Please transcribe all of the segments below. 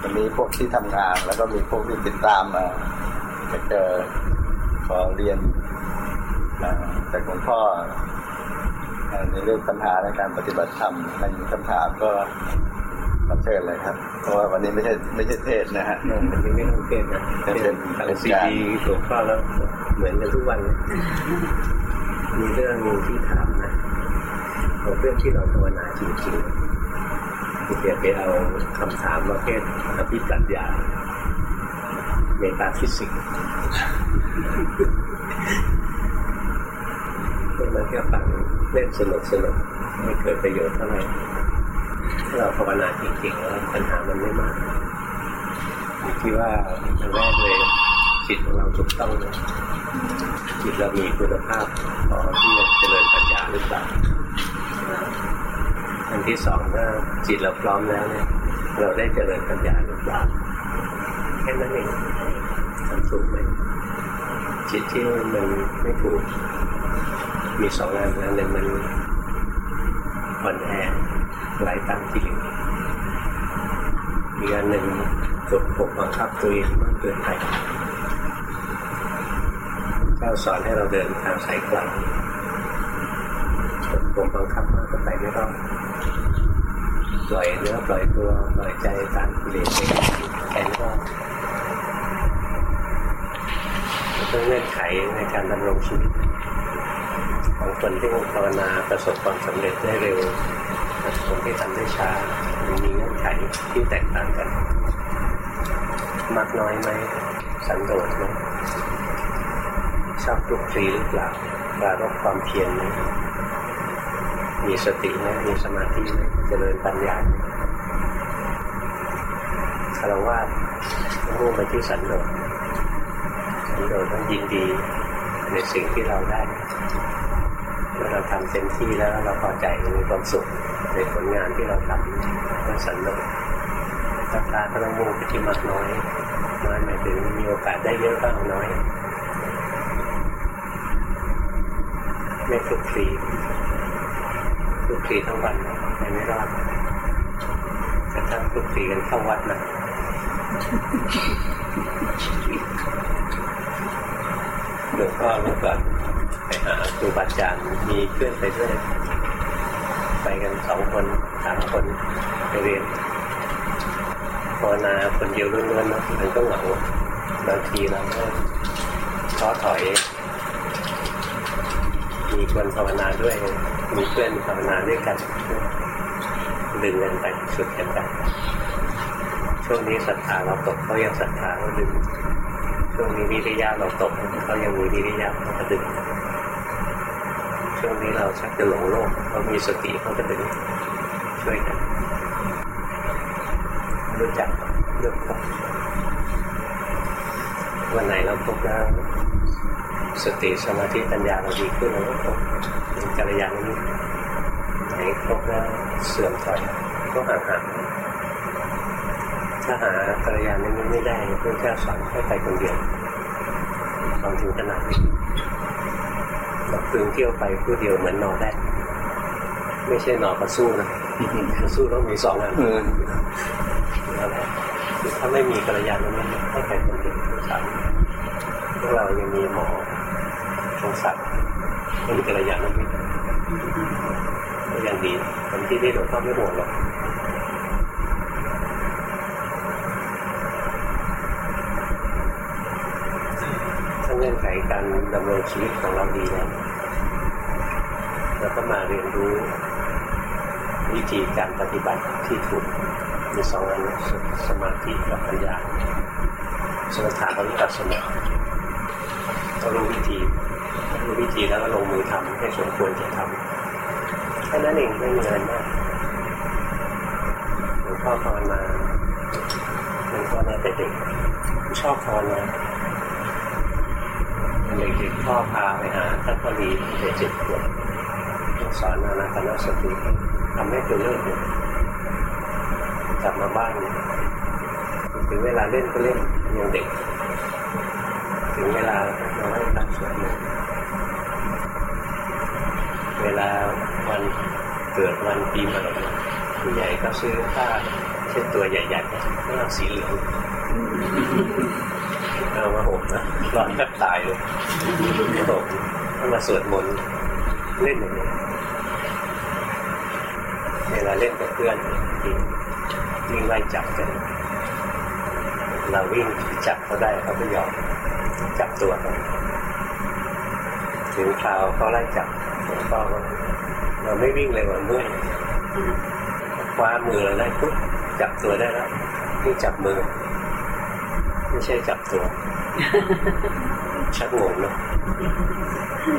วันนี้พวกที่ทำงาน แล้วก็มีพวกที่ติดตามมาจะเจอขอเรียนจากหลวงพ่อในเรื่องปัญหาในการปฏิบัติธรรมในคำถามก็มาเชิญเลยครับ เพราะว่าวันนี้ไม่ใช่ไม่ใช่เทศนะฮะวันนี้ไม่ต้องเทศนะเป็นทางซีดีหลวงพ่อแล้วเหมือนกันทุกวันมีเรื่องนึงที่ถามนะเรื่องที่เราภาวนาจริงๆ เดี๋ยวไปเอาคำถามประเภทอภิปรัชญา metaphysics มันแค่ฟังเล่นสนุกสนุกไม่เกิดประโยชน์เท่าไหร่ถ้าเราภาวนาจริงๆแล้วปัญหามันไม่มากอยู่ที่ว่าอันแรกเลยจิตของเราถูกต้องจิตเรามีคุณภาพพอที่จะเจริญปัญญาหรือเปล่า อันที่สองถ้าจิตเราพร้อมแล้วเนี่ยเราได้เจริญปัญญาหรือเปล่าแค่นั้นเองทำถูกไหมจิตที่มันไม่ถูก มีสองงานงานหนึ่งมันอ่อนแอไหลตามจิตอีกอันหนึ่งกดปกบังคับตัวเองมากเกินไปเจ้าสอนให้เราเดินทางสายกลางกดปกบังคับมากเกินไปไม่ต้อง ปล่อยเนื้อปล่อยตัวปล่อยใจตามกิเลสเองแข็งก็ต้องเงื่อนไขในการดำรงชีวิตของคนที่ภาวนาประสบความสำเร็จได้เร็วกับคนที่ทำได้ช้ามันมีเงื่อนไขที่แตกต่างกัน มากน้อยไหมสันโดษไหมชอบลุกคลีหรือเปล่าปรารบความเพียรไหมมีสติไหมมีสมาธิไหม เจริญปัญญาคารวะมุ่งไปที่สันโดษสันโดษต้องยินดีในสิ่งที่เราได้เมื่อเราทำเต็มที่แล้วเราพอใจมีความสุขในผลงานที่เราทำก็สันโดษราคาก็ต้องมุ่งไปที่มากน้อยน้อยหมายถึงมีโอกาสได้เยอะก็เอาน้อยไม่ทุกทีทุกทีทั้งวัน ไม่รอดกระทั่งทุกทีกันเข้าวัดนะหลวงพ่อเมื่อก่อนไปหาครูบาอาจารย์มีเพื่อนไปด้วย ไปกันสองคนสามคนไปเรียนภาวนาคนเดียวล้วนๆนะมันก็เหงาบางทีเราก็ท้อถอย มีคนภาวนาด้วย มีเพื่อนภาวนาด้วยกัน ดึงกันไปสุดกันไปช่วงนี้ศรัทธาเราตกเขายังศรัทธาเราดึงช่วงนี้วิริยะเราตกเขายังมีวิริยะเขาก็ดึงช่วงนี้เราชักจะหลงโลกเรามีสติเขาจะเป็นช่วยกันรู้จักเลือกพบวันไหนเราพบแล้วสติสมาธิปัญญาเราดีขึ้นเราก็พบเป็นกัลยาณมิตรไหนพบแล้ว เสื่อมถอยก็ห่างๆถ้าหากัลยาณมิตรไม่ได้เพื่อแค่สอนให้ไปคนเดียวลองถึงขนาดนี้ตึงเที่ยวไปผู้เดียวเหมือนนอนได้ไม่ใช่นอนกระสู้นะกระสู้ต้องมีสองอันนั่นแหละถ้าไม่มีกัลยาณมิตรให้ไปคนเดียวสามพวกเรายังมีหมอชงศักดิ์ไม่มีกัลยาณมิตรก็ยังดี ที่ได้หลวงพ่อไม่ห่วงหรอกเงื่อนไขการดำรงชีวิตของเราดีแล้วแล้วก็มาเรียนรู้วิธีการปฏิบัติที่ถูกมีสองอันสมาธิกับปัญญาสมถะกับวิปัสสนาก็รู้วิธีรู้วิธีแล้วก็ลงมือทำให้สมควรจะทำ แค่นั้นเองไม่มีอะไรมากหลวงพ่อภาวนาหลวงพ่อนี่ยแต่เด็กชอบภาวนาเด็กๆพ่อพาไปหาท่านพอดีเด็กเจ็ดขวบสอนอนาคตสติทำให้ตัวเลิกกลับมาบ้านถึงเวลาเล่นก็เล่นยังเด็ก ถึงเวลาเราให้ตัดสวนเวลา กิดวันปีใหม่ผู้ใหญ่ก็ซื้อผ้าเช่นตัวใหญ่ๆก็สีเหลืองเอามาห่มนะร้อนแทบตายเลยมาห่มก็มาสวดมนต์เล่นอย่างนี้เวลาเล่นกับเพื่อนวิ่งไล่จับกันเราวิ่งจับเขาได้เขาก็ยอมจับตัวเขาถึงคราวเขาไล่จับหลวงพ่อว่า เราไม่วิ่งเลยวันเมื่อยคว้ามือเราได้ปุ๊บจับตัวได้แล้วนี่จับมือ ไม่ใช่จับตัว ชักงงเนาะ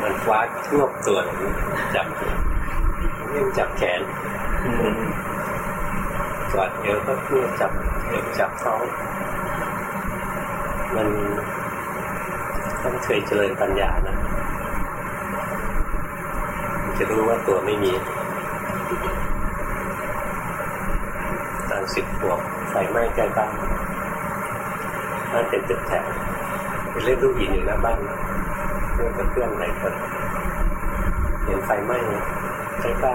มันคว้าทั่วตัวจับยิ่งจับแขนกอดเอวก็เพื่อจับเอวจับท้องมันต้องเคยเจริญปัญญานะ จะรู้ว่าตัวไม่มีตอนสิบขวบไฟไหม้ใกล้บ้านบ้านเป็นตึกแถวไปเล่นลูกหินอยู่หน้าบ้านเพื่อนกับเพื่อนหลายคนเห็นไฟไหม้ใกล้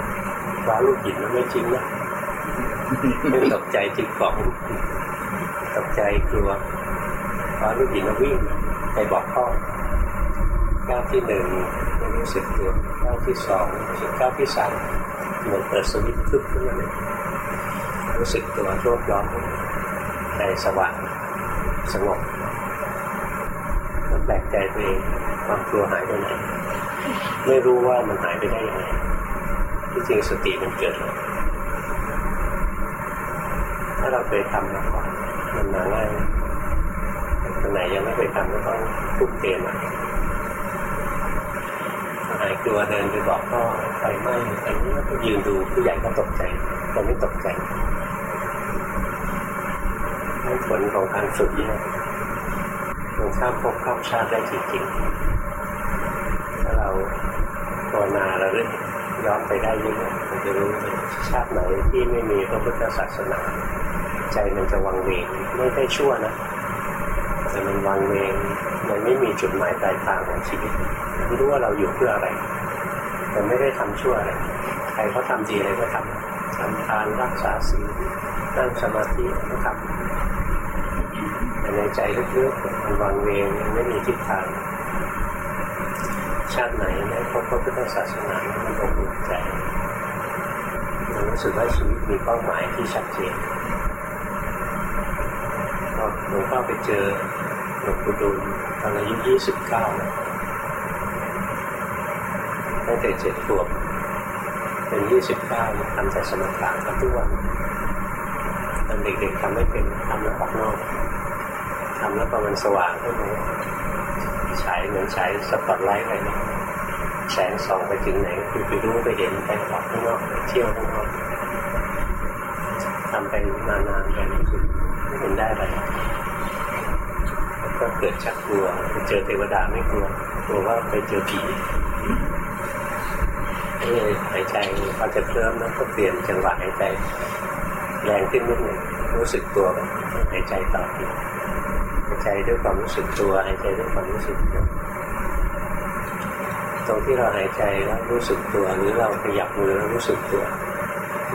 ๆฟ้าลูกหินมันไม่จริงนะไม่ตกใจจิกกล่องตกใจกลัวฟ้าลูกหินมันวิ่งไปบอกพ่อก้าวที่หนึ่งไม่รู้สึกตัวก้าว ที่สองรู้สึกก้าวที่สามหมือนเปิดสวิตช์คึบขึ้นมาเลยรู้สึกตัวโชคย้อนใจสว่างสงบมันแปลกใจตัวเองความกลัวหายไปไหนไม่รู้ว่ามันหายไปได้ยังไงที่จริงสติมันเกิดแล้วถ้าเราเคยทำมาก่อนมันมาง่ายคนไหนยังไม่เคยทำก็ต้องทุ่มเทมาหาย กลัวเดินไปบอกพ่อไฟไหม้อันนี้ก็ยืนดูผู้ใหญ่ก็ตกใจแต่ไม่ตกใจผลของการฝึกเนี่ยมันข้ามภพข้ามชาติได้จริงๆถ้าเราภาวนาเราเรื่อยย้อนไปได้ยิ่งมันจะรู้ชาติไหนที่ไม่มีพระพุทธศาสนา ใจมันจะวังเวงไม่ได้ชั่วนะแต่มันวังเวงมันไม่มีจุดหมายปลายทางของชีวิต รู้ว่าเราอยู่เพื่ออะไรแต่ไม่ได้ทำชั่วอะไรใครเขาทำดีอะไรก็ทำทำทานรักษาศีลนั่งสมาธิก็ทำแต่ในใจลึกๆมันวังเวงมันไม่มีทิศทางชาติไหนได้พบพระพุทธศาสนามันอบอุ่นใจรู้สึกว่าชีวิตมีเป้าหมายที่ชัดเจนหลวงพ่อไปเจอหลวงปู่ดูลตอนอายุยี่สิบเก้า ตั้งแต่เจ็ดขวบเป็นยี่สิบเก้าทำแต่สมถะกันทุกวันตอนเด็กๆทำไม่เป็นทำแล้วออกนอกทำแล้วพอมันสว่างขึ้นมาฉายเหมือนฉายสปอตไลท์อะไรนะแสงส่องไปถึงไหนคือไปรู้ไปเห็นไปออกข้างนอกไปเที่ยวข้างนอกทำไปนานๆไปรู้สึกไม่เห็นได้อะไรแล้วก็เกิดชักกลัวไปเจอเทวดาไม่กลัวกลัวว่าไปเจอผี เลยหายใจพอจะเคลิ้มแล้วก็เปลี่ยนจังหวะหายใจแรงขึ้นนิดหนึ่งรู้สึกตัวหายใจต่อทีหายใจด้วยความรู้สึกตัวหายใจด้วยความรู้สึกตัวตรงที่เราหายใจแล้วรู้สึกตัวหรือเราขยับมือแล้วรู้สึกตัว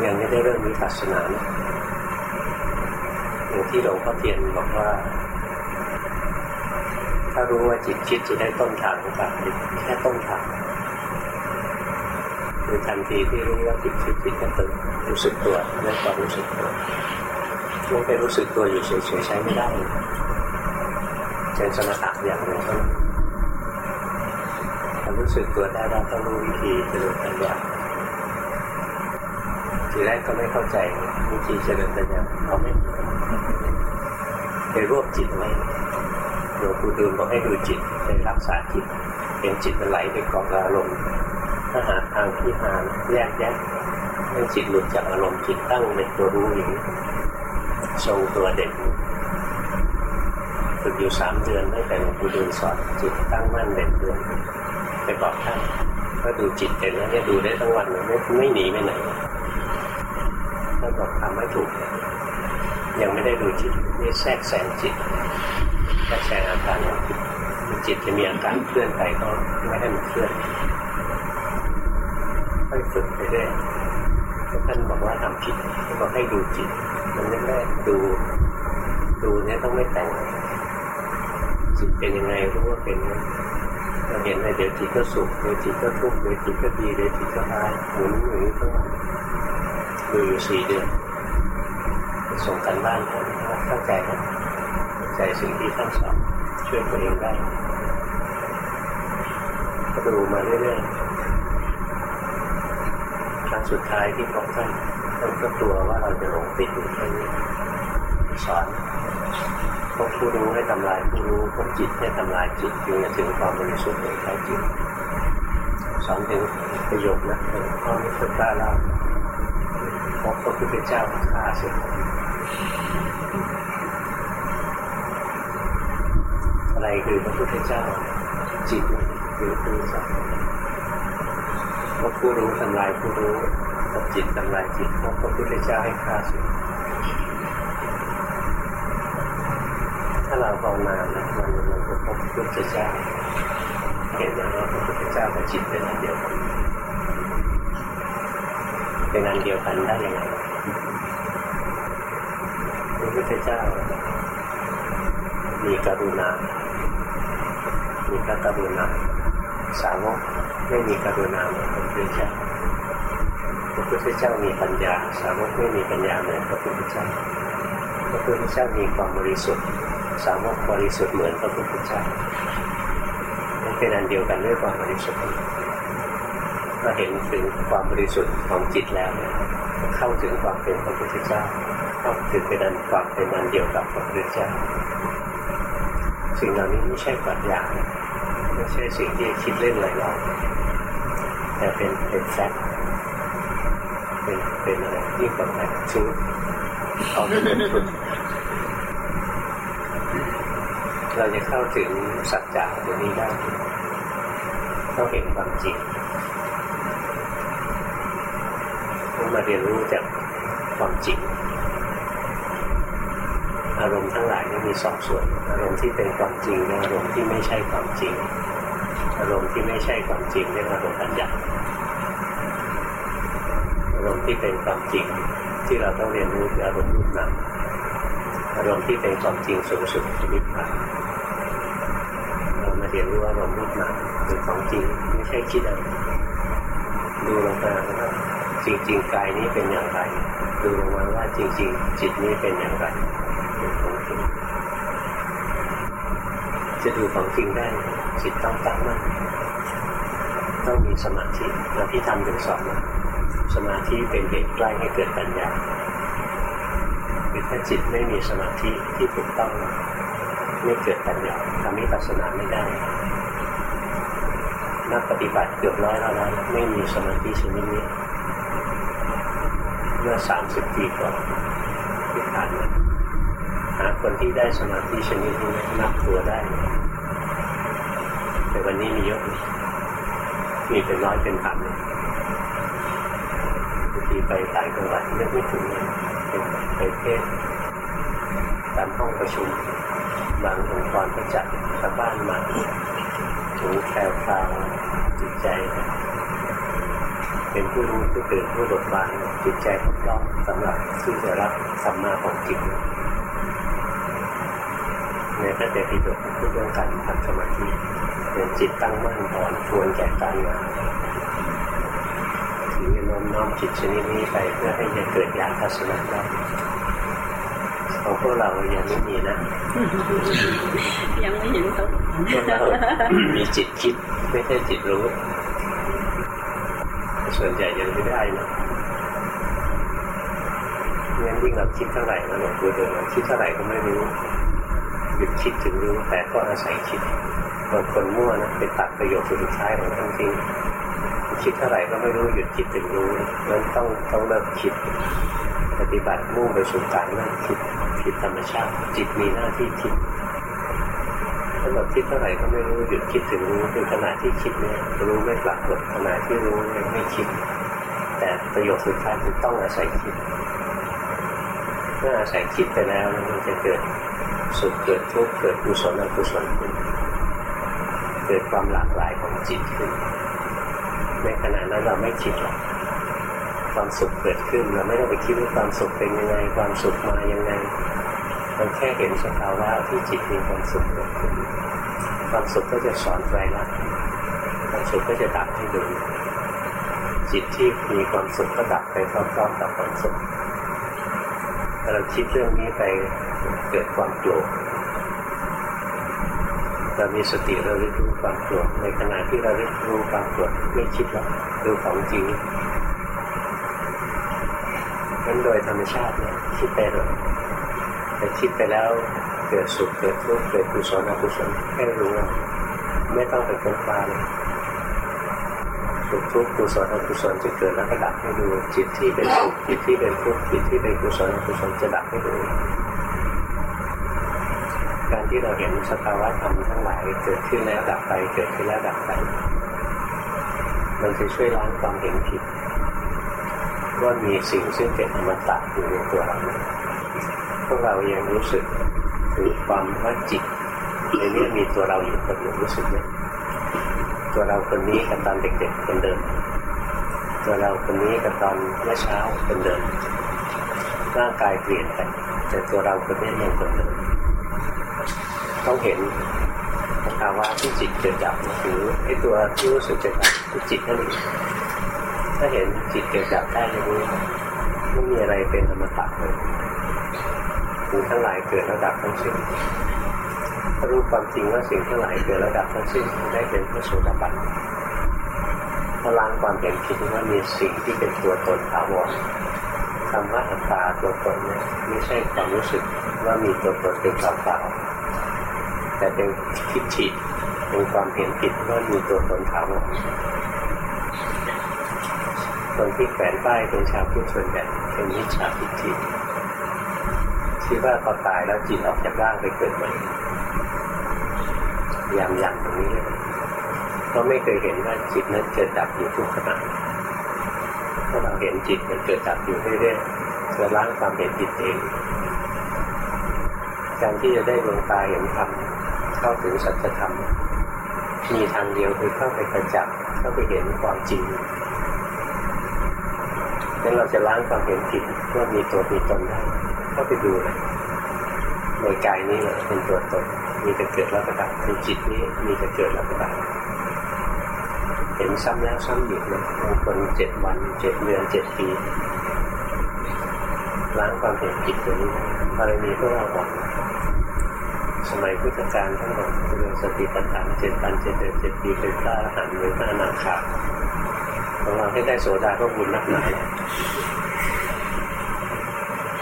ยังไม่ได้เริ่มมีปัสนานะอย่างที่หลวงพ่อเทียนบอกว่า ถ้ารู้ว่าจิตคิดจะได้ต้นทางของการคิดแค่ต้นทาง คือทันทีที่รู้ว่าจิตคิดจิตก็ตื่นรู้สึกตัวได้ความรู้สึกตัวไม่ไปรู้สึกตัวอยู่เฉยๆใช้ไม่ได้เป็นสมถะอย่างหนึ่งถ้ารู้สึกตัวได้เราต้องรู้วิธีเจริญปัญญาทีแรกก็ไม่เข้าใจวิธีเจริญปัญญาเขาไม่ไปรวบจิตไว้หลวงปู่ดูลบอกให้ดูจิตไปรักษาจิตเห็นจิตมันไหลไปกาะอารมณ์ ถ้าหาทางที่หาแยกแยะให้จิตหลุดจากอารมณ์จิตตั้งเป็นตัวรู้อย่างทรงตัวเด่นฝึกอยู่สามเดือนตั้งแต่หลวงปู่ดูลสอนจิตตั้งมั่นเด่นเดือนไปบอกท่านก็ดูจิตเห็นแล้วเนี่ยดูได้ทั้งวันเลยไม่ไม่หนีไปไหนท่านบอกทำไม่ถูก ยังไม่ได้ดูจิตนี่แทรกแซงจิตแทรกแซงอาการของจิตจิตจะมีอาการเคลื่อนไปก็ไม่ให้มันเคลื่อน ฝึกไปเรื่อยท่านบอกว่าทำผิดบอกให้ดูจิต มันไม่ได้ดูดูเนี่ยต้องไม่แต่งจิตเป็นยังไงรู้ว่าเป็นเราเห็นเลยเดี๋ยวจิตก็สุขเดี๋ยวจิตก็ทุกข์เดี๋ยวจิตก็ดีเดี๋ยวจิตก็ร้ายหมุนอย่นี้ทั้งวันดูอยู่สี่เดือนส่งกันบ้านกันเข้าใจนะเข้าใจสิ่งที่ท่านสอนช่วยตัวเองได้ก็ดูมาเรื่อยๆ สุดท้ายที่พบท่านท่านก็กลัวว่าเราจะหลงติดอยู่แค่นี้สอนพวกผู้รู้ให้ทำลายผู้รู้พวกจิตให้ทำลายจิตจึงจะถึงความบริสุทธิ์ในแท้จริงสอนถึงประโยคนะพ่อไม่เคยกล้าเล่าเพราะพระพุทธเจ้าฆ่าเสร็จอะไรคือพระพุทธเจ้าจิตหรือคือสัตว์ วกผู้รู้ทำลายผู้รู้พวกจิตทำลายจิตพวกพระพุทธเจ้าให้ฆ่าสร็จถ้าเราภาวนานะมันมันจะพบพระพุทธเจ้าเห็นไหมว่าพระพุทธเจ้ากับจิตเป็นอันเดียวกันเป็นอันเดียวกันได้ยังไงพระพุทธเจ้า มีกรุณา มีพระกรุณาสาวก ไม่มีกรุณาเหมือนพระพุทธเจ้าพระพุทธเจ้ามีปัญญา สาวกไม่มีปัญญาเหมือนพระพุทธเจ้าพระพุทธเจ้ามีความบริสุทธิ์ สาวกบริสุทธิ์เหมือนพระพุทธเจ้ามันเป็นอันเดียวกันด้วยความบริสุทธิ์ก็เห็นถึงความบริสุทธิ์ของจิตแล้วเนี่ยเข้าถึงความเป็นพระพุทธเจ้าเข้าถึงเป็นอันความเป็นอันเดียวกับพระพุทธเจ้าสิ่งเหล่านี้ไม่ใช่ปรัชญาไม่ใช่สิ่งที่คิดเล่นลอยๆ แต่เป็นเป็นแฟกต์เป็นเป็นอะไรยิ่งกว่าแฟกต์ชูเอาเป็นเราจะเข้าถึงสัจจะตัวนี้ได้ต้องเห็นความจริงต้องมาเรียนรู้จากความจริง อารมณ์ทั้งหลายนี่มีสองส่วน อารมณ์ที่เป็นความจริงและอารมณ์ที่ไม่ใช่ความจริง อารมณ์ที่ไม่ใช่ความจริงเรียกว่าอารมณ์ปัญญาอารมณ์ที่เป็นความจริงที่เราต้องเรียนรู้คืออารมณ์รูปนามอารมณ์ที่เป็นความจริงสูงสุดคือนิพพานเรามาเรียนรู้อารมณ์รูปนามเป็นของจริงไม่ใช่คิดอะไรดูลงไปว่าจริงๆกายนี้เป็นอย่างไร ดูลงมาว่าจริง ๆ จิตนี้เป็นอย่างไรเป็นของจริงจะดูของจริงได้ จิตต้องตั้งมั่นต้องมีสมาธิเราที่ทำถึงสอนสมาธิเป็นเหตุใกล้ให้เกิดปัญญาคือถ้าจิตไม่มีสมาธิที่ถูกต้องไม่เกิดปัญญาทำให้ปัสนาไม่ได้นักปฏิบัติเกือบร้อยแล้วนะไม่มีสมาธิชนิดนี้เมื่อสามสิบปีก่อนที่ผ่านมาหาคนที่ได้สมาธิชนิดนี้นับตัวได้ แต่วันนี้มีเยอะมีเป็นร้อยเป็นพันเลยบางทีไปต่างจังหวัดเลือกไม่ถึงเลยไปเทศตามห้องประชุม บางองค์กรก็จัดชาวบ้านมาถึงแคลคลาวจิตใจ เป็นผู้รู้ผู้ตื่นผู้บดบานจิตใจพร้อมสำหรับที่จะรับสัมมาของจิตในพระเตปิฎกพูดเรื่องการทำสมาธิ เป็นจิตตั้งมั่นอ่อนทวนแก่การงานถือโน้อมน้อมจิตชนิดนี้ไปเพื่อให้เกิดญาณทัศนะได้ของพวกเรายังไม่มีนะ ยังไม่เห็นเขาพวกเรามีจิตคิดไม่ใช่จิตรู้ ส่วนใหญ่ยังไม่ได้นะงั้นยิ่งเราคิดเท่าไหร่นะหลวงปู่เดินคิดเท่าไหร่ก็ไม่รู้หยุดคิดถึงรู้แต่ก็อาศัยคิด บางคนมั่วนะไปตัดประโยคสุดท้ายของทั้งจริงคิดเท่าไหร่ก็ไม่รู้หยุดคิดถึงรู้นั้นต้องต้องเลิกคิด ปฏิบัติมุ่งไปสู่การเลิกคิดผิดธรรมชาติ จิตมีหน้าที่คิดถ้าเราคิดเท่าไหร่ก็ไม่รู้หยุดคิดถึงรู้คือขณะที่คิดเนี่ยรู้ไม่ปรากฏขณะที่รู้ยังไม่คิด แต่ประโยคสุดท้ายคือต้องอาศัยคิดเมื่ออาศัยคิดไปแล้วมันจะเกิดสุขเกิดทุกข์เกิดกุศลอกุศลขึ้น เกิดความหลากหลายของจิตขึ้น ในขณะนั้นเราไม่คิดหรอกความสุขเกิดขึ้นเราไม่ต้องไปคิดว่าความสุขเป็นยังไง ความสุขมายังไงเราแค่เห็นสภาวะที่จิตมีความสุขเกิดขึ้นความสุขก็จะสอนไตรลักษณ์ความสุขก็จะดับให้ดูจิตที่มีความสุขก็ดับไปพร้อมๆกับความสุขถ้าเราคิดเรื่องนี้ไปเกิดความโกรธ เรามีสติเราเรียรู้ความโกรธในขณะที่เราเรียรู้ความโกรธไม่คิดหรอกดูของจริงนั้นโดยธรรมชาติเนี่ยคิดไปเลยแต่คิดไปแล้วเกิดสุขเกิดทุกข์เกิดกุศลอกุศลแค่รู้ไม่ต้องไปค้นคว้าเลยสุขทุกข์กุศลอกุศลจะเกิดแล้วก็ดับให้ดูจิตที่เป็นสุขจิตที่เป็นทุกข์จิตที่เป็นกุศลอกุศลจะดับให้ดู การที่เราเห็นสภาวะธรรมทั้งหลายเกิดขึ้นแล้วดับไป เกิดขึ้นแล้วดับไป มันจะช่วยล้างความเห็นผิดว่ามีสิ่งซึ่งเป็นอมตะอยู่ในตัวเราพวกเรายังรู้สึกถึงความว่าจิตในนี้มีตัวเราอยู่คนหนึ่งรู้สึกไหมตัวเราคนนี้กับตอนเด็กๆคนเดิม ตัวเราคนนี้กับตอนเมื่อเช้าคนเดิมร่างกายเปลี่ยนไปแต่ตัวเราคนนี้ยังคนเดิม ต้องเห็นภาวะที่จิตเกิดดับหรือไอ้ตัวที่รู้สึกเกิดดับคือจิตนั่นเองถ้าเห็นจิตเกิดดับได้อย่างนี้ไม่มีอะไรเป็นอมตะเลยสิ่งทั้งหลายเกิดแล้วดับทั้งสิ้นถ้ารู้ความจริงว่าสิ่งทั้งหลายเกิดแล้วดับทั้งสิ้นได้เป็นพระโสดาบันถ้าล้างความเห็นผิดว่ามีสิ่งที่เป็นตัวตนถาวรคำว่าอัตตาตัวตนเนี่ยไม่ใช่ความรู้สึกว่ามีตัวตนเป็นเปล่าๆ แต่เป็นทิฏฐิเป็นความเห็นผิดว่ามีตัวตนถาวรคนที่แฝงป้ายเป็นชาวพุทธส่วนใหญ่เป็นมิจฉาทิฏฐิคิดว่าพอตายแล้วจิตออกจากร่างไปเกิดใหม่ยำยำตรงนี้เลยเพราะไม่เคยเห็นว่าจิตนั้นเกิดดับอยู่ทุกขณะถ้าเราเห็นจิตมันเกิดดับอยู่เรื่อยๆจะล้างความเห็นผิดเองการที่จะได้ดวงตาเห็นธรรม เข้าถึงสัจธรรมมีทางเดียวคือเข้าไปประจักษ์เข้าไปเห็นความจริงงั้นเราจะล้างความเห็นผิดว่ามีตัวมีตนได้ก็ไปดูเลยในกายนี้เลยเป็นตัวตนมีแต่เกิดแล้วก็ดับในจิตนี้มีแต่เกิดแล้วก็ดับเห็นซ้ำแล้วซ้ำอีกนะบางคนเจ็ดวันเจ็ดเดือนเจ็ดปีล้างความเห็นผิดตัวนี้บารมีพวกเราบอก มัยพุทธกาลทั้งหมดเรื่องสติปัฏฐานเจ็ดวันเจ็ดเดือนเจ็ดปีเป็นพระอรหันต์หรือพระอนาคาของเราให้ได้โสดาก็บุญนักหนา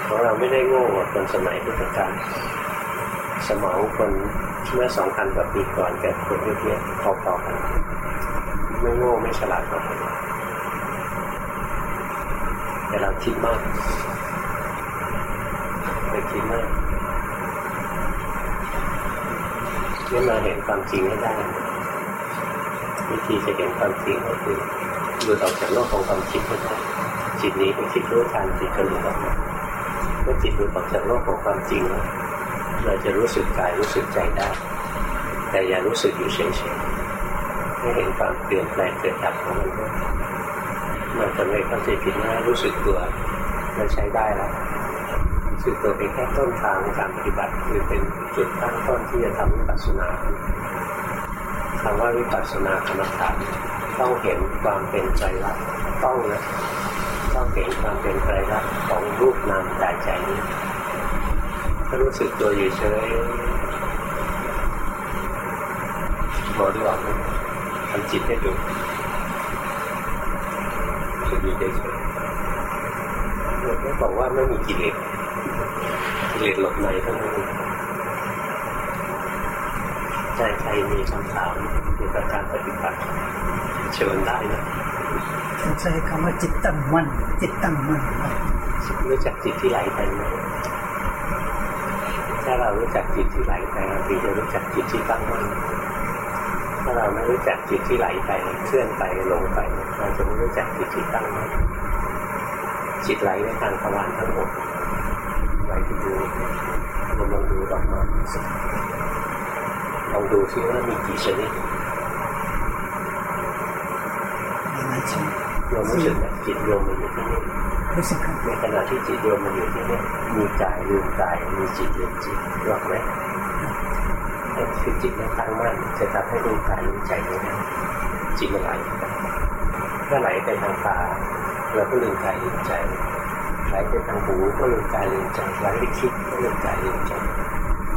ของเราไม่ได้โง่กว่าคนสมัยพุทธกาลสมองคนเมื่อสองพันกว่าปีก่อนกับคนยุคนี้พอๆกันไม่โง่ไม่ฉลาดกว่าแต่เราคิดมากไปคิดมาก นี่มาเห็นความจริงให้ได้ วิธีจะเห็นความจริงก็คือหลุดออกจากโลกของความคิดให้ได้จิตนี้ไปคิดรู้ทันจิตก็หลุดออกมาเมื่อจิตหลุดออกจากโลกของความจริงแล้วเราจะรู้สึกกายรู้สึกใจได้ แต่อย่ารู้สึกอยู่เฉยๆให้เห็นความเปลี่ยนแปลงเกิดดับของมันด้วยมันจะไม่เข้าใจผิดว่ารู้สึกตัวมันใช้ได้แล้ว สึกตัวเป็นแค่ต้นทางการปฏิบัติคือเป็นจุดตั้งต้นที่จะทำวิปัสสนาคำว่าวิปัสสนากรรมฐานต้องเห็นความเป็นใจรักต้องนะต้องเห็นความเป็นไตรลักษณ์ของรูปนามกายใจนี้ถ้ารู้สึกตัวอยู่เฉยบริวารทำจิตให้ดูจะอยู่เฉยๆไม่บอกว่าไม่มีกิเลส กิเลสหลบในทั้งนั้นใจใครมีคำถามเกี่ยวกับการปฏิบัติเชิญได้นะใช้คำว่าจิตตั้งมั่นจิตตั้งมั่นรู้จักจิตที่ไหลไปไหมถ้าเรารู้จักจิตที่ไหลไปเราถึงจะรู้จักจิตที่ตั้งมั่นถ้าเราไม่รู้จักจิตที่ไหลไปเคลื่อนไปหลงไปเราจะไม่รู้จักจิตที่ตั้งมั่นจิตไหลในทางทวารทั้งหมด ไหลไปดูเราลองดูดอกไม้ลองดูซิว่ามีกี่ชนิดมีไหมใช่ไหมมโยมรู้สึกไหมจิตโยมมันอยู่ที่นี่รู้สึกครับในขณะที่จิตโยมมันอยู่ที่นี่มีกายลืมกายมีจิตลืมจิตหรอกไหมนั่นคือจิตไม่ตั้งมั่นจะทำให้รู้กายรู้ใจไม่ได้จิตมันไหลไปถ้าไหลไปทางตาเราก็ลืมกายลืมใจ ไหลไปทางหูก็ลืมกายลืมใจไหลไปคิดก็ลืมกายลืมใจ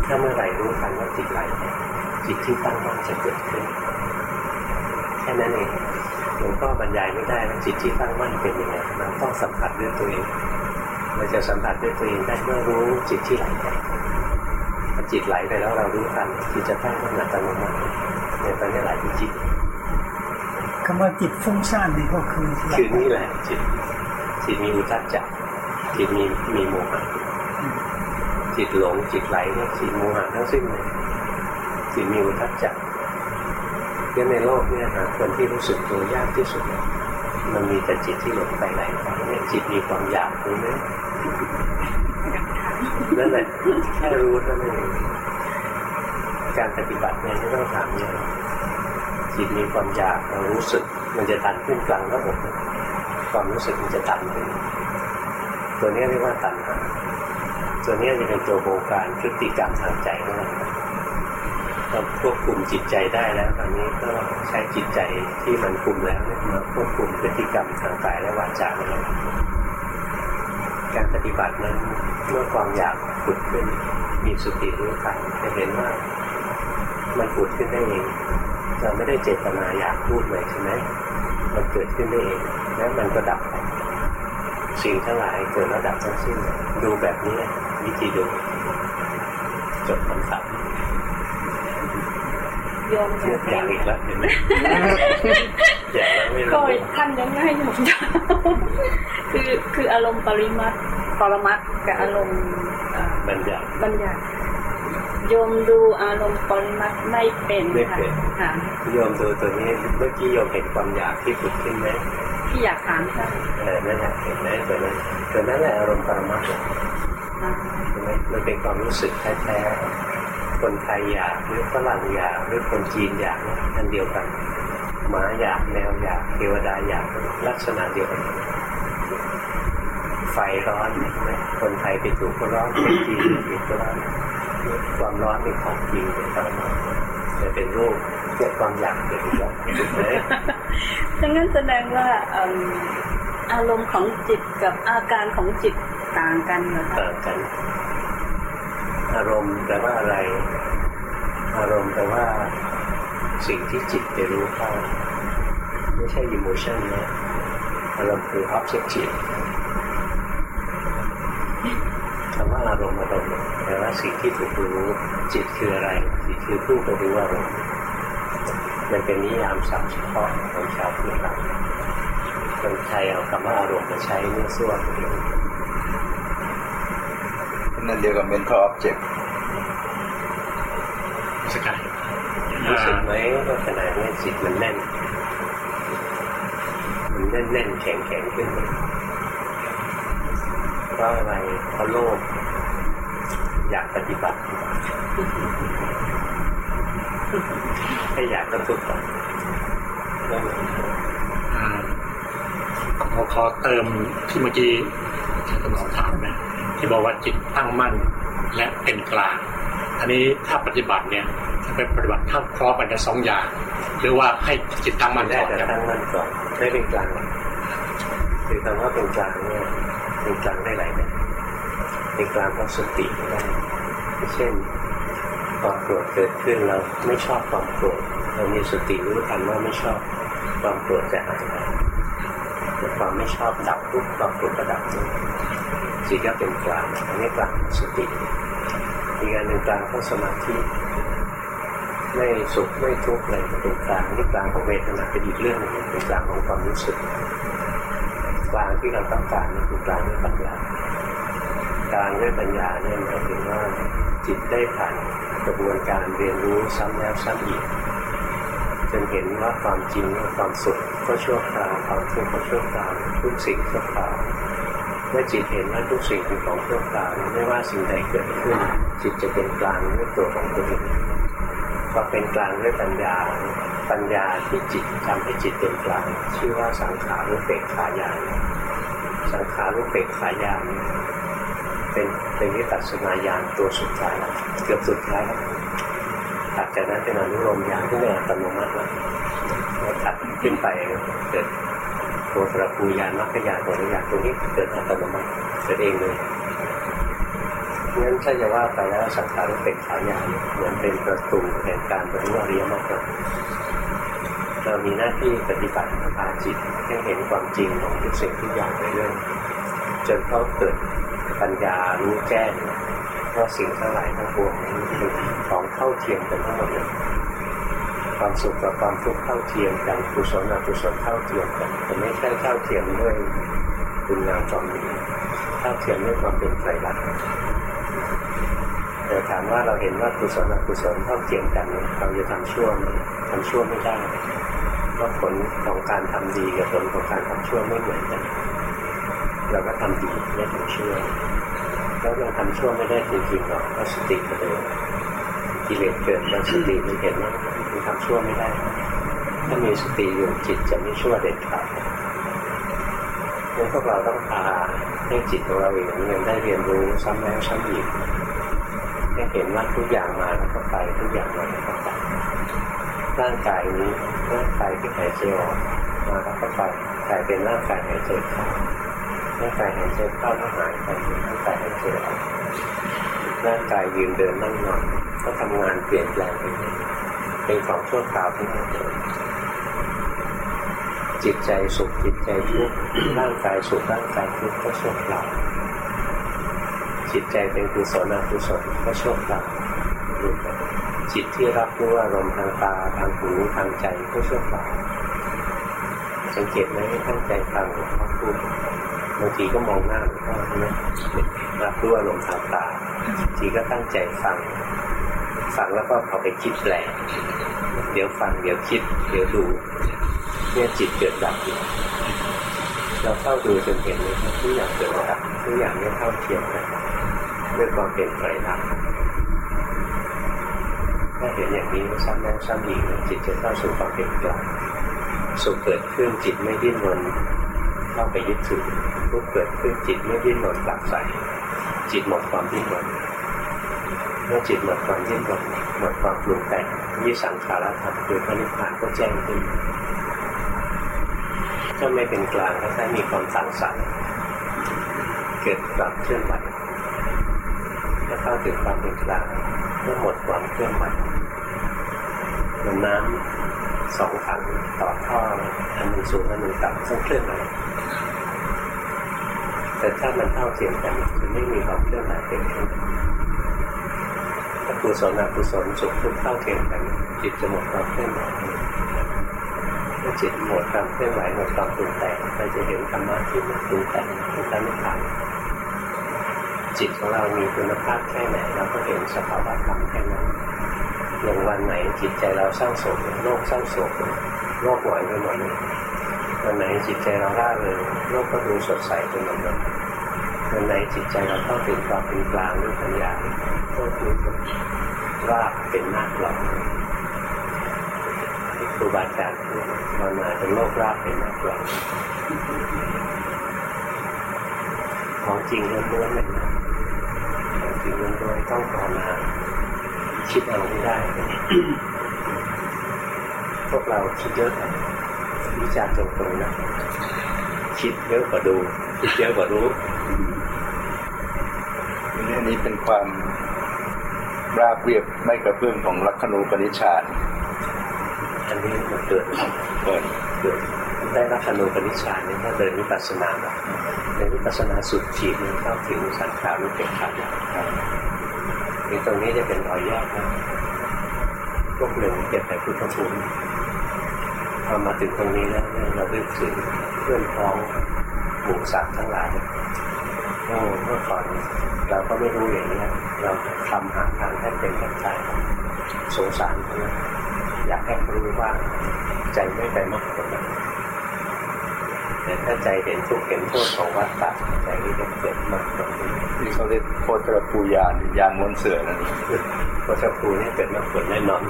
ถ้าเมื่อไหร่รู้ทันว่าจิตไหลไปจิตที่ตั้งมั่นจะเกิดขึ้นแค่นั้นเองหลวงพ่อบรรยายไม่ได้ว่าจิตที่ตั้งมั่นเป็นยังไงเราต้องสัมผัสด้วยตัวเองเราจะสัมผัสด้วยตัวเองได้เมื่อรู้จิตที่ไหลไปพอจิตไหลไปแล้วเรารู้ทันจิตจะตั้งมั่นอัตโนมัติเนี่ยตอนนี้ไหลไปจิตคำว่าจิตฟุ้งซ่านนี่ก็คือ คือนี่แหละจิตจิตมีอุทัจจะ จิตมีมีโมหะจิตหลงจิตไหลเนี่ยจิตโมหะทั้งสิ้นเลยจิตมีอุทัจจะเพราะในโลกเนี่ยหาคนที่รู้สึกตัวยากที่สุด มันมีแต่จิตที่หลงไปไหลไปเนี่ยจิตมีความอยากรู้ไหมนั่นแหละแค่รู้เท่านั้นเองการปฏิบัติเนี่ยไม่ต้องถามเยอะจิตมีความอยากเรารู้สึก มันจะตันขึ้นกลางหน้าอกความรู้สึกมันจะตันขึ้น ตัวนี้เรียกว่าตันหาตัวนี้จะเป็นตัวโบงการพฤติกรรมทางใจของเราเราควบคุมจิตใจได้แล้วตอนนี้ก็ใช้จิตใจที่มันคุมแล้วมาควบคุมพฤติกรรมทางกายและวาจาของเราการปฏิบัตินั้นเมื่อความอยากผุดขึ้น มีสติรู้ทันจะเห็นว่ามันผุดขึ้นได้เองเราไม่ได้เจตนาอยากพูดเลยใช่ไหมมันเกิดขึ้นได้เอง แล้วมันก็ดับไป สิ่งทั้งหลายเกิดแล้วดับทั้งสิ้น ดูแบบนี้วิธีดู จบคำศัพท์โยมเลือกอย่างอีกแล้วเห็นไหมอย่างแล้วไม่ก็รู้ท่านยังไม่ให้โยมจำคือคืออารมณ์ปริมัติปรมัตถ์กับอารมณ์เอ่อมันอยากบัญญัติโยมดูอารมณ์ปริมัติไม่เป็นไม่ค่ะเป็นค่ะโยมดูตัวนี้เมื่อกี้โยมเห็นความอยากที่ผุดขึ้นไหม ที่อยากถามท่านเออนั่นแหละเห็นไหมตัวนั้นตัวนั้นแหละอารมณ์ปรมัตถ์อ่าใช่ไหมมันเป็นความรู้สึกแท้ๆคนไทยอยากหรือฝรั่งอยากหรือคนจีนอยากเนี่ยอันเดียวกันหมาอยากแมวอยากเทวดาอยากลักษณะเดียวกันไฟร้อนใช่ไหมคนไทยไปถูกก็ร้อนคนจีนไปถูกก็ร้อนความร้อนเป็นของจริงเป็นธรรมะแต่เป็นรูปเกิดความอยากเกิดอีกแล้วถูกไหม ดังนั้นแสดงว่าเอิ่มอารมณ์ของจิตกับอาการของจิตต่างกันเหรอคะต่างกัน อารมณ์แปลว่าอะไร อารมณ์แปลว่า สิ่งที่จิตไปรู้เข้าไม่ใช่ emotion นะอารมณ์คือ objective คำว่าอารมณ์อารมณ์แปลว่าสิ่งที่ถูกรู้ จิตคืออะไร จิตคือผู้ไปรู้อารมณ์ มันเป็นนิยามศัพท์เฉพาะของชาวพุทธเราคนไทยเอาคำว่าอารมณ์มาใช้เมื่อส่วนนั่นเดียวกับ mental object สกายรู้สึกไหมว่าขณะนี้จิตมันแน่น มันแน่นแน่นๆแข็งแข็งขึ้นเพราะอะไรเพราะโลภอยากปฏิบัติ ถ้าอยากก็ทุกข์ก่อนแล้วมันอ่าขอขอเติมที่เมื่อกี้ที่คุณหมอถามนะที่บอกว่าจิตตั้งมั่นและเป็นกลาง อันนี้ถ้าปฏิบัติเนี่ยถ้าเป็นปฏิบัติถ้าพร้อมกันจะสองอย่าง หรือว่าให้จิตตั้งมัมั่นนได้ก่อนแต่ครับตั้งมั่นก่อนไม่เป็นกลางหรอกคือคำว่าเป็นกลางเนี่ยเป็นกลางได้หลายแบบเป็นกลางเพราะสติก็ได้เช่น ความโกรธเกิดขึ้นเราไม่ชอบความโกรธเรามีสติรู้ทันว่าไม่ชอบความโกรธจะหายไปแต่ความไม่ชอบดับปุ๊บความโกรธก็ดับด้วยจิตก็เป็นกลางอันนี้กลางสติอีกอันหนึ่งกลางของสมาธิไม่สุขไม่ทุกข์อะไรเป็นกลางนี่กลางของเวทนาเป็นอีกเรื่องหนึงเป็นกลางของความรู้สึกกลางที่เราต้องการนี่คือกลางด้วยปัญญากลางด้วยปัญญาเนี่ยหมายถึงว่าจิตได้ผ่าน กระบวนการเรียนรู้ซ้ำแล้วซ้ำอีกจนเห็นว่าความจริงความสุขก็ชั่วคราวความทุกข์ก็ชั่วคราวทุกสิ่งชั่วคราวเมื่อจิตเห็นว่าทุกสิ่งเป็นของชั่วคราวไม่ว่าสิ่งใดเกิดขึ้น จิตจะเป็นกลางด้วยตัวของตัวเองพอเป็นกลางด้วยปัญญา ปัญญาที่จิตทำให้จิตเป็นกลาง ชื่อว่าสังขารุเปกขายานสังขารุเปกขายานเป็นเป็นวิปัสสนาญาณตัวสุดท้ายแล้ว เกือบสุดท้ายแล้วถัดจากนั้นเป็นอนุโลมญาณที่เป็นอัตโนมัติแล้วถัดขึ้นไปเกิดตัวตระกูญาณมรรคญาณตัวญาณตรงนี้เกิดอัตโนมัติเกิดเองเลยงั้นถ้าจะว่าไปแล้วสังขารเป็นขายานเหมือนเป็นประตูแห่งการบรรลุอริยมรรคเรามีหน้าที่ปฏิบัติพาจิตให้เห็นความจริงของทุกสิ่งทุกอย่างไปเรื่อยจนเขาเกิดปัญญารู้แจ้ง ว่าสิ่งทั้งหลายทั้งปวงนี้เป็นของเท่าเทียมกันทั้งหมดเลยความสุขกับความทุกข์เท่าเทียมกันกุศลอกุศลเท่าเทียมกันแต่ไม่ใช่เท่าเทียมด้วยคุณงามความดีเท่าเทียมด้วยความเป็นไตรลักษณ์แต่ถามว่าเราเห็นว่ากุศลอกุศลเท่าเทียมกันเราจะทำชั่วไหมทำชั่วไม่ได้เพราะผลของการทำดีกับผลของการทำชั่วไม่เหมือนกัน เราก็ทำดีไม่ทำชั่ว แล้วยังทำชั่วไม่ได้จริงๆหรอกเพราะสติมันเลยกิเลสเกิดแล้วสติมันเห็นว่ามันทำชั่วไม่ได้ ถ้ามีสติอยู่จิตจะไม่ชั่วเด็ดขาดงั้นพวกเราต้องพาให้จิตของเราเองมันได้เรียนรู้ซ้ำแล้วซ้ำอีกให้เห็นว่าทุกอย่างมาแล้วก็ไปทุกอย่างมาแล้วก็ไปร่างกายนี้ร่างกายที่หายใจออกมาแล้วก็ไปกลายเป็นร่างกายหายใจเข้า ร่างกายหายใจเข้าก็หายไปร่างกายหายใจออกร่างกายยืนเดินนั่งนอนก็ทำงานเปลี่ยนแปลงไปเป็นของชั่วคราวที่หมดเลยจิตใจสุขจิตใจทุกข์ร่างกายสุขร่างกายทุกข์ก็ชั่วคราวจิตใจเป็นกุศลอกุศลก็ชั่วคราวจิตที่รับรู้อารมณ์ทางตาทางหูทางใจก็ชั่วคราวสังเกตไหมให้ตั้งใจฟังเขาพูด บางทีก็มองหน้าหลวงพ่อใช่ไหมรับรู้อารมณ์ทางตาทีก็ตั้งใจฟัง ฟังแล้วก็เอาไปคิดแปลเดี๋ยวฟัง เดี๋ยวคิด เดี๋ยวดูเนี่ยจิตเกิดดับอยู่เราเข้าดูจนเห็นเลยทุกอย่างเกิดดับทุกอย่างไม่เท่าเทียมกันด้วยความเป็นไตรลักษณ์ถ้าเห็นอย่างนี้ซ้ำแล้วซ้ำอีกจิตจะเข้าสู่ความเป็นกลางสุขเกิดขึ้นจิตไม่ดิ้นรนเข้าไปยึดถือทุกเกิดขึ้นจิตไม่ดิ้นรนหลักใสจิตหมดความดิ้นรนเมื่อจิตหมดความดิ้นรนหมดความปรุงแต่งวิสังขารธรรมคือพระนิพพานก็แจ้งขึ้นถ้าไม่เป็นกลางก็แค่มีความสั่งสรรค์เกิดความเคลื่อนไหวถ้าเข้าถึงความเป็นกลางก็หมดความเคลื่อนไหวเหมือนน้ำสองถังต่อท่ออันหนึ่งสูงอันหนึ่งต่ำต้องเคลื่อนไหว แต่ถ้ามันเท่าเทียมกันจะไม่มีความเคลื่อนไหวเกิดขึ้นถ้ากุศลอกุศลสุขทุกข์เท่าเทียมกัน จิตจะหมดความเคลื่อนไหวเมื่อจิตหมดความเคลื่อนไหวหมดความปรุงแต่งเราจะเห็นธรรมะที่ไม่ปรุงแต่งที่การไม่ผ่านจิตของเรามีคุณภาพแค่ไหนเราก็เห็นสภาวะธรรมแค่นั้นอย่างวันไหนจิตใจเราเศร้าโศกโลกเศร้าโศกโลกหวอยไปหมดเลยวันไหนจิตใจเราร่าเริงโลกก็ดูสดใสไปหมดเลย วันไหนจิตใจเราเข้าถึงความเป็นกลางด้วยปัญญาโลกดูว่าเป็นหน้าหลอกที่ครูบาอาจารย์พูดเรามาเป็นโลกราบเป็นหน้าหลอกของจริงล้วนๆเลยนะของจริงล้วนๆต้องภาวนาคิดเอาไม่ได้ พวกเราคิดเยอะวิจารณ์ตรงๆนะ คิดเยอะกว่าดู คิดเยอะกว่ารู้เรื่องนี้เป็นความราบเรียบไม่กระเพื่อมของลักขณูปนิชฌานอันนี้มันเกิดเปิดเกิดได้รักขณูปนิชฌานนี่ถ้าเดินวิปัสสนาแบบในวิปัสสนาสุดขีดนี่เข้าถึงสังขารุเปกขาในตรงนี้จะเป็นรอยแยกนะพวกหนึ่งเก็บแต่พุทธภูมิพอมาถึงตรงนี้แล้วเนี่ยเราดึกถึงเพื่อนพ้องหมู่สัตว์ทั้งหลายโอ้เมื่อก่อนเราก็ไม่รู้อย่างนี้เราทำหาทางให้เป็นกันใจสงสารเขานะอยากให้รู้ว่าใจไม่ไปมากกว่านั้นแต่ถ้าใจเห็นทุกข์เห็นโทษของวัฏฏะใจนี้จะเกิดมากกว่านี้ที่เขาเรียกโคตรปูยานยานม้วนเสือนั่นเพราะสัพพูนี่เกิดมากกว่าแน่นอน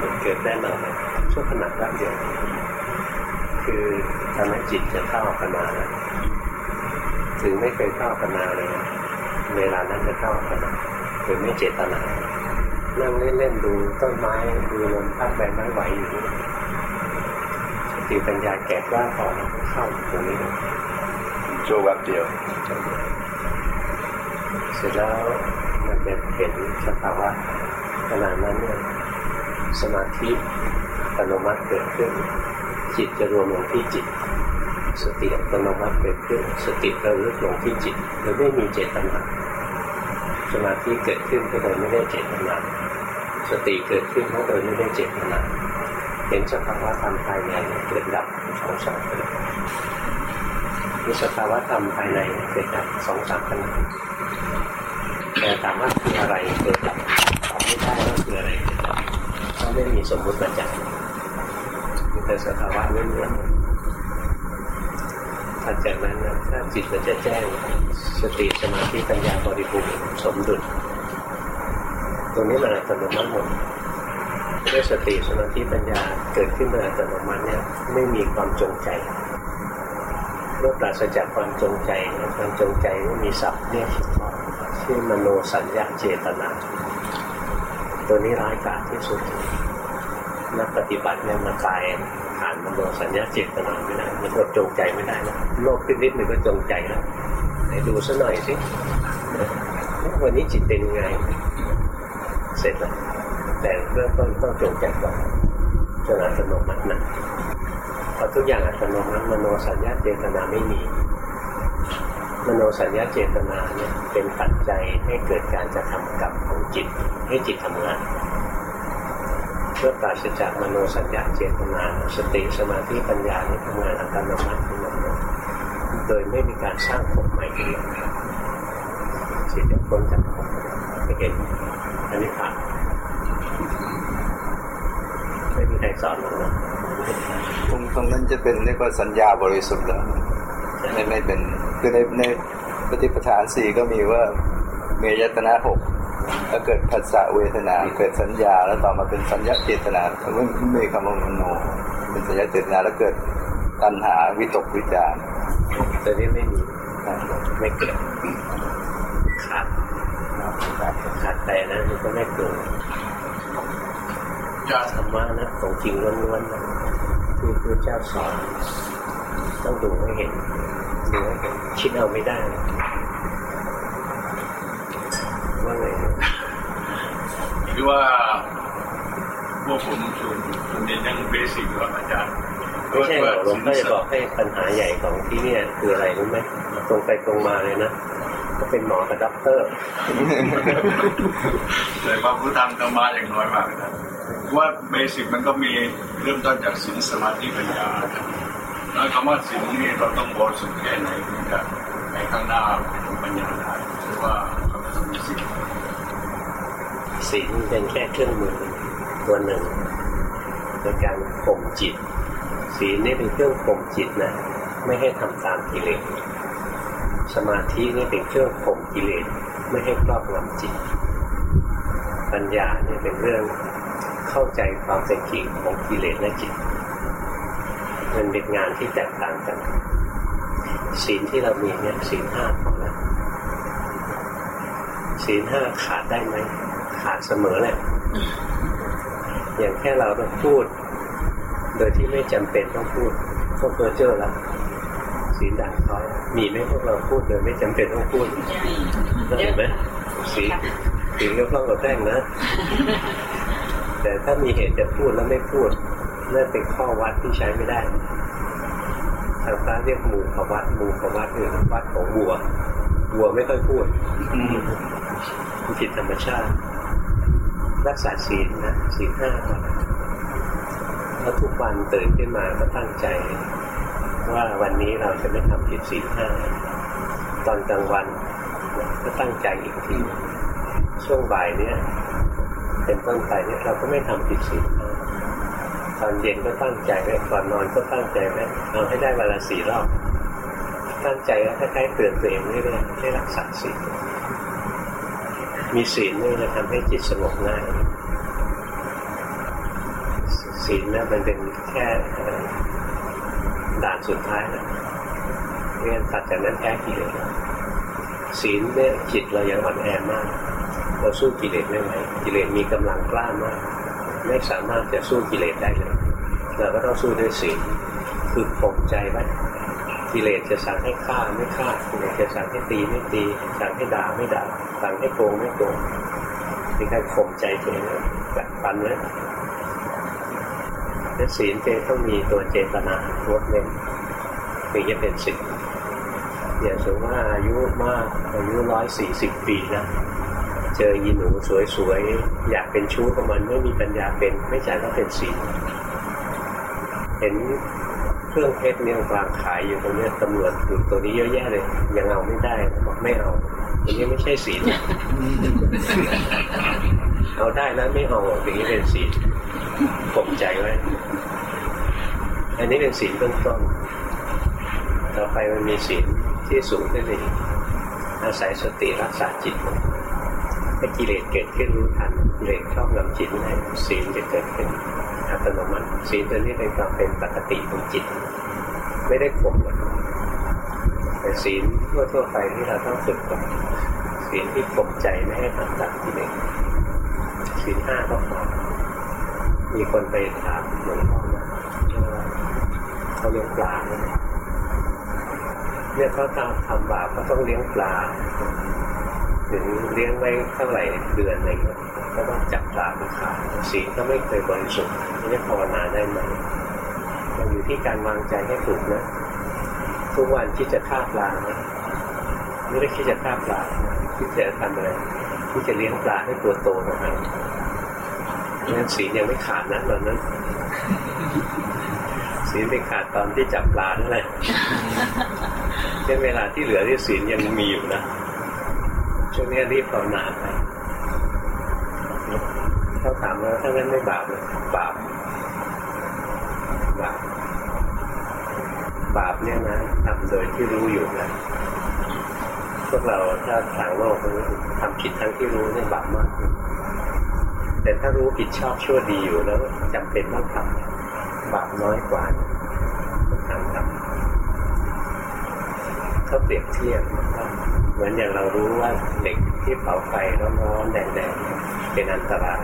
มันเกิดแน่นอนเลยชั่วขณะแป๊บเดียว คือทำให้จิตจะเข้าอัปปนานะถึงไม่เคยเข้าอัปปนาเลยนะเวลานั้นจะเข้าอัปปนาคือไม่เจตนานั่งเล่นๆดูต้นไม้ดูลมพัดใบไม้ไหวอยู่นี่สติปัญญาแก่กล้าพอนะเข้าตรงนี้เลยชั่วแวบเดียวเสร็จแล้วมันจะเห็นสภาวะขณะนั้นเนี่ยสมาธิอัตโนมัติเกิดขึ้น จิตจะรวมลงที่จิต สติอัตโนมัติเกิดขึ้น สติระลึกลงที่จิตโดยไม่มีเจตนาสมาธิเกิดขึ้นก็โดยไม่ได้เจตนาสติเกิดขึ้นก็โดยไม่ได้เจตนาเห็นสภาวะธรรมภายในเกิดดับสองสามขณะมีสภาวะธรรมภายในเกิดดับสองสามขณะแต่ถามว่าคืออะไรเกิดดับตอบไม่ได้ว่าคืออะไรเกิดดับเพราะไม่มีสมมุติมาจักมี แต่สภาวะล้วนๆถัดจากนั้นนะถ้าจิตมันจะแจ้งสติสมาธิปัญญาบริบูรณ์สมดุลตรงนี้มันอัตโนมัติหมดด้วยสติสมาธิปัญญาเกิดขึ้นโดยอัตโนมัติเนี่ยไม่มีความจงใจเมื่อปราศจากความจงใจความจงใจไม่มีศัพท์เรียกเฉพาะชื่อมโนสัญญาเจตนา ตัวนี้ร้ายกาจที่สุด นักปฏิบัติเนี่ยมาตายผ่านมโนสัญญาเจตนาไม่ได้มันอดจงใจไม่ได้นะโลภขึ้นนิดหนึ่งก็จงใจแล้วไหนดูซะหน่อยสิวันนี้จิตเป็นยังไง เสร็จแล้วแต่เริ่มต้นต้องจงใจก่อนจนอัตโนมัตินะพอทุกอย่างอัตโนมัติมโนสัญญาเจตนาไม่มีมโนสัญญาเจตนาเนี่ยเป็นปัจจัยให้เกิดการจะทำกรรมของจิตให้จิตทำงาน เมื่อปราศจากมโนสัญญาเจตนาสติสมาธิปัญญานี่ทำงานอัตโนมัติขึ้นมาโดยไม่มีการสร้างผลใหม่ขึ้นมาจิตจะพ้นจากภพไม่เห็นอันนี้ผ่านไม่มีใครสอนหรอกนะตรงตรงนั้นจะเป็นเรียกว่าสัญญาบริสุทธิ์แล้วไม่ไม่เป็นคือในในปฏิปทานสี่ก็มีว่าเมยตนะหก เกิดผัสสะเวทนา เกิดสัญญา แล้วต่อมาเป็นสัญญาเจตนาไม่ไม่มีคำว่ามโน เป็นสัญญาเจตนาแล้วเกิดตัณหาวิตกวิจารณ์ตัวนี้ไม่มีไม่เกิดขาดขาดแต่นะมันก็ไม่เกิดธรรมะนะของจริงล้วนๆนะที่พระเจ้าสอนต้องดูให้เห็นดูให้เห็นคิดเอาไม่ได้ว่าไง คือว่าพวกผมส่วนส่วนใหญ่ยัง basic ครับอาจารย์ไม่ใช่หรอกหลวงพ่อจะบอกให้ปัญหาใหญ่ของที่เนี่ยคืออะไรรู้ไหมตรงไปตรงมาเลยนะก็เป็นหมอกับด็อกเตอร์แต่ความรู้ทางธรรมะอย่างน้อยมากนะว่า basic มันก็มีเริ่มต้นจากศีลสมาธิปัญญาครับแล้วคำว่าศีลนี่เราต้องบริสุทธิ์แค่ไหนถึงจะในข้างหน้าเป็นปัญญาได้หรือว่าเราจะมีศีล ศีลเป็นแค่เครื่องมือตัวหนึ่งในการข่มจิต ศีลนี่เป็นเครื่องข่มจิตนะ ไม่ให้ทำตามกิเลส สมาธินี่เป็นเครื่องข่มกิเลส ไม่ให้ครอบงำจิต ปัญญาเนี่ยเป็นเรื่องเข้าใจความเป็นจริงของกิเลสและจิต มันเป็นงานที่แตกต่างกัน ศีลที่เรามีเนี่ยศีลห้าพอแล้วศีลห้าขาดได้ไหม ขาดเสมอแหละ อย่างแค่เราต้องพูด โดยที่ไม่จำเป็นต้องพูดก็เพอเจอแล้วศีลด่างพร้อยมีไหมพวกเราพูดโดยไม่จำเป็นต้องพูดเห็นไหมศีลศีลก็ต้องกับแป้งนะ แต่ถ้ามีเหตุจะพูดแล้วไม่พูดนั่นเป็นข้อวัดที่ใช้ไม่ได้ทางพระเรียกหมู่ขวัดหมู่ขวัดคือวัดของวัววัวไม่ค่อยพูดมันผิดธรรมชาติ รักษาศีลนะศีลห้าก่อนแล้วทุกวันตื่นขึ้นมาก็ตั้งใจ ว่าวันนี้เราจะไม่ทำผิดศีลห้าตอนกลางวันก็ตั้งใจอีกที ช่วงบ่ายเนี่ยเป็นต้นไปเนี่ยเราก็ไม่ทำผิดศีลตอนเย็นก็ตั้งใจไว้ก่อนนอนก็ตั้งใจไว้เอาให้ได้วันละสี่รอบตั้งใจแล้วคล้ายๆเตือนตัวเองเรื่อยๆให้รักษาศีล มีศีลนี่จะทำให้จิตสงบง่ายศีลนะมันเป็นแค่ด่านสุดท้ายนะเรียนตัดจากนั้นแก้กิเลสศีลเนี่ยจิตเรายังอ่อนแอมาก เราสู้กิเลสไม่ไหวกิเลสมีกำลังกล้ามาก ไม่สามารถจะสู้กิเลสได้เลยเราก็ต้องสู้ด้วยศีลคือข่มใจไว้ กิเลสจะสั่งให้ฆ่าไม่ฆ่ากิเลสจะสั่งให้ตีไม่ตี สั่งให้ด่าไม่ด่า สั่งให้โกงไม่โกงมีการข่มใจตัวเองแบบปันเลยและศีลเจต้องมีตัวเจตนาลดเล่นถึงจะเป็นศีลอย่างสมมติว่าอายุมากอายุร้อยสี่สิบปีนะเจอยีหนูสวยๆ อยากเป็นชู้กับมันไม่มีปัญญาเป็น ไม่จ่ายก็เป็นศีลเห็น เครื่องเพชรเนี่ยวางขายอยู่ตรงนี้ตำรวจอยู่ตัวนี้เยอะแยะเลย ยังเอาไม่ได้บอกไม่เอาอันนี้ไม่ใช่ศีลเอาได้นะไม่เอาอย่างนี้เป็นศีลข่มใจไว้อันนี้เป็นศีลเบื้องต้นต่อไปมันมีศีลที่สูงขึ้นไปอีกอาศัยสติรักษาจิตให้กิเลสเกิดขึ้นรู้ทันกิเลสชอบนำจิตให้ศีลจะเกิดขึ้น อัตโนมัติศีลตัวนี้เป็นความเป็นปกติของจิต ไม่ได้ข่มแต่ศีลทั่วๆไปที่เราต้องฝึกก่อนศีลที่ข่มใจไม่ให้ทำตามกิเลสศีลห้าก็พอมีคนไปถามหลวงพ่อนะว่าเขาเลี้ยงปลาเนี่ยเนี่ยเขาตามทำบาปเขาต้องเลี้ยงปลาถึงเลี้ยงไว้เท่าไหร่เดือนอะไรเงี้ย ก็ต้องจับปลาขาศีลก็ไม่เคยบริสุทธิ์ไม่ได้ภาวนาได้ไหมมันอยู่ที่การวางใจให้ถูกนะ ทุกวันที่จะฆ่าปลานะไม่ได้คิดจะฆ่าปลาคิดจะทำอะไรที่จะเลี้ยงปลาให้ตัวโตนะครับงั้นศีลยังไม่ขาดนะตอนนั้นศีลไปขาดตอนที่จับปลานั่นแหละแค่เวลาที่เหลือที่ศีลยังมีอยู่นะช่วงนี้รีบภาวนาไป เขาถามว่าถ้างั้นไม่บาปเลยบาปบาปบาปเนี่ยนะทำโดยที่รู้อยู่นะพวกเราถ้าทางโลกทำผิดทั้งที่รู้เนี่ยบาปมาก แต่ถ้ารู้ผิดชอบชั่วดีอยู่แล้วจำเป็นต้องทำบาปน้อยกว่าทำทำเขาเปรียบเทียบว่าเหมือนอย่างเรารู้ว่าเด็กที่เผาไฟร้อนๆแดงๆเป็นอันตราย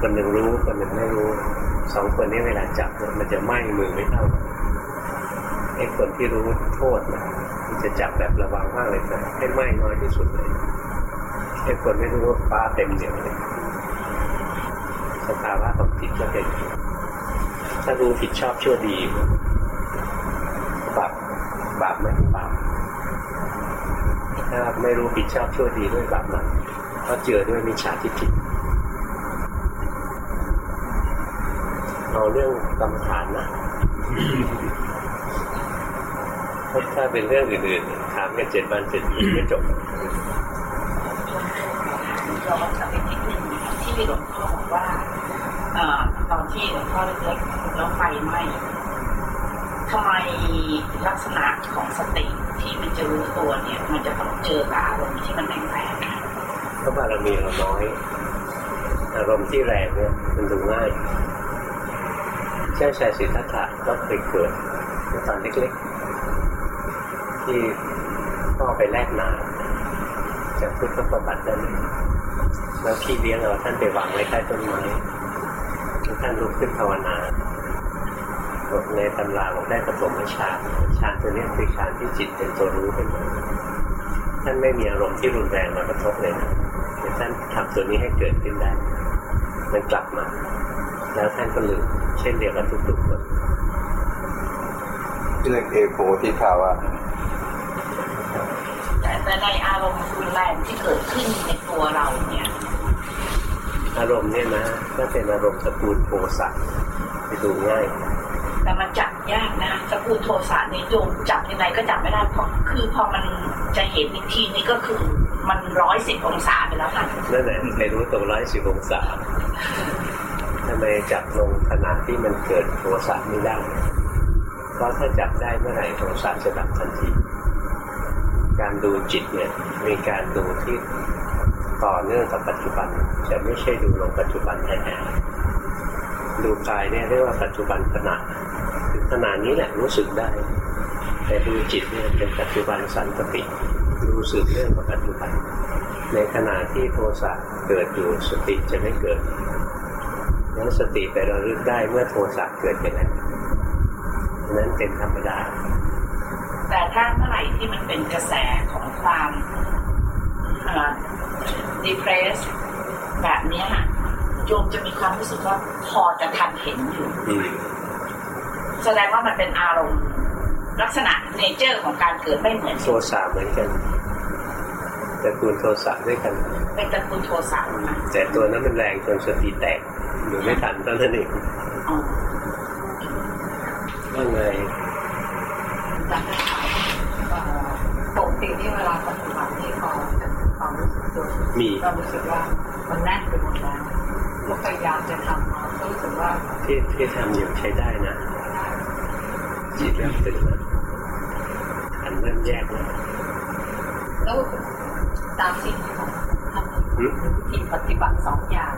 คนหนึ่งรู้คนหนึ่งไม่รู้สองคนนี้เวลาจับมันจะไหม้มือไม่เท่าไอ้คนที่รู้โทษนะมันจะจับแบบระวังมากเลยนะให้ไหม้น้อยที่สุดเลยไอ้คนไม่รู้ว่าฟ้าเต็มเดียวเลยสภาวะของจิตก็เป็นถ้ารู้ผิดชอบชั่วดีบาปบาปไหมบาปถ้าไม่รู้ผิดชอบชั่วดีด้วยบาปนั้นก็เจือด้วยมิจฉาทิฏฐิ เอาเรื่องกรรมฐานนะถ้าเป็นเรื่องอื่นๆถามกันเจ็ดวันเจ็ดปีไม่จบย้อนกลับไปนิดนึงที่หลวงพ่อบอกว่าเอ่อตอนที่หลวงพ่อเล็กๆแล้วไฟไหม้ทำไมลักษณะของสติที่มันจะรู้ตัวเนี่ย มันจะต้องเจอกับอารมณ์ที่มันแรงๆเพราะบารมีเราน้อย อารมณ์ที่แรงเนี่ยมันดูง่าย เจ้าชายสิทธัตถะก็เคยเกิดเมื่อตอนเล็กๆ ที่พ่อไปแลกนาจากพุทธประวัตินั้นแล้วพี่เลี้ยงเราท่านไปวางไว้ใต้ต้นไม้ท่านลุกขึ้นภาวนาบอกในตำราบอกได้ปฐมฌานฌานตัวนี้คือฌานที่จิตเป็นตัวรู้ขึ้นมาท่านไม่มีอารมณ์ที่รุนแรงมากระทบเลยนะแต่ท่านทำตัวนี้ให้เกิดขึ้นได้ มันกลับมา แล้วท่านก็ลืม เช่นเดียวกับทุกๆคนเรื่องเอโกที่ภาวะแต่แต่ในอารมณ์รุนแรงที่เกิดขึ้นในตัวเราเนี่ย อารมณ์เนี่ยนะก็เป็นอารมณ์ตระกูลโทสะไปดูง่าย แต่มันจับยากนะตระกูลโทสะในโยมจับยังไงก็จับไม่ได้เพราะคือพอมันจะเห็นอีกทีนี่ก็คือมันร้อยสิบองศาไปแล้วค่ะนั่นแหละไปรู้ตัวร้อยสิบองศาท่านำ ไมจับลงขณะที่มันเกิดโทสะไม่ได้ เพราะถ้าจับได้เมื่อไหร่โทสะจะดับทันทีการดูจิตเนี่ยมีการดูที่ต่อเนื่องกับปัจจุบัน จะไม่ใช่ดูลงปัจจุบันแท้ๆดูกายเนี่ยเรียกว่าปัจจุบันขณะคือขณะนี้แหละรู้สึกได้ แต่ดูจิตเนี่ยเป็นปัจจุบันสันตติรู้สึกเรื่องกับปัจจุบันในขณะที่โทสะเกิดอยู่สติจะไม่เกิด นั้นสติไประลึกได้เมื่อโทสะเกิดไปแล้วนั้นเป็นธรรมดา แต่ถ้าเมื่อไหร่ที่มันเป็นกระแสของความดีเพรสแบบเนี้ยค่ะโยมจะมีความรู้สึกว่าพอจะทันเห็นอยู่อืมแสดงว่ามันเป็นอารมณ์ ลักษณะเนเจอร์ของการเกิดไม่เหมือนโทสะเหมือนกันตระกูลโทสะด้วยกัน เป็นตระกูลโทสะนะแต่ตัวนั้นมันแรงจนสติแตก ดูไม่ทันเท่านั้นเองอ๋อว่าไงจากที่ถามเอ่อปกตินี่เวลาปฏิบัตินี่พอจะมีความรู้สึกตัวมีก็รู้สึกว่ามันแน่นไปหมดแล้วก็พยายามจะทำเนาะก็รู้สึกว่าที่ที่ทำอยู่ใช้ได้นะจิตเริ่มตื่นแล้วอันเริ่มแยกแล้วแล้วตามสิ่งที่ผมทำอืมวิธีปฏิบัติสองอย่างเ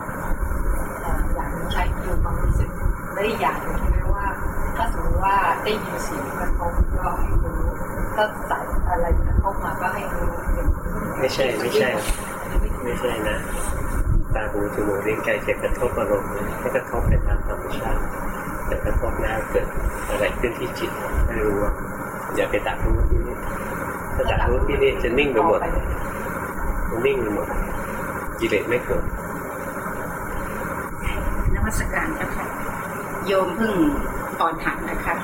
อ่ออย่าง หนึ่งใช้ดูความรู้สึกและอีกอย่างหนึ่งคือว่า ถ้าสมมติว่าได้ยินเสียงกระทบก็ให้รู้ถ้าใส่อะไรกระทบมาก็ให้รู้อย่างนี้ไม่ใช่ไม่ใช่ ไม่ใช่นะตาหูจมูกลิ้นกายใจกระทบอารมณ์เนี่ยให้กระทบไปตามธรรมชาติแต่กระทบแล้วเกิดอะไรขึ้นที่จิตให้รู้ว่าอย่าไปดักรู้ที่นี่ถ้าดักรู้ที่นี่จะนิ่งไปหมดจะนิ่งไปหมดกิเลสไม่เกิดนวัตการเจ้าค่ะ โยมเพิ่งตอนหันนะคะ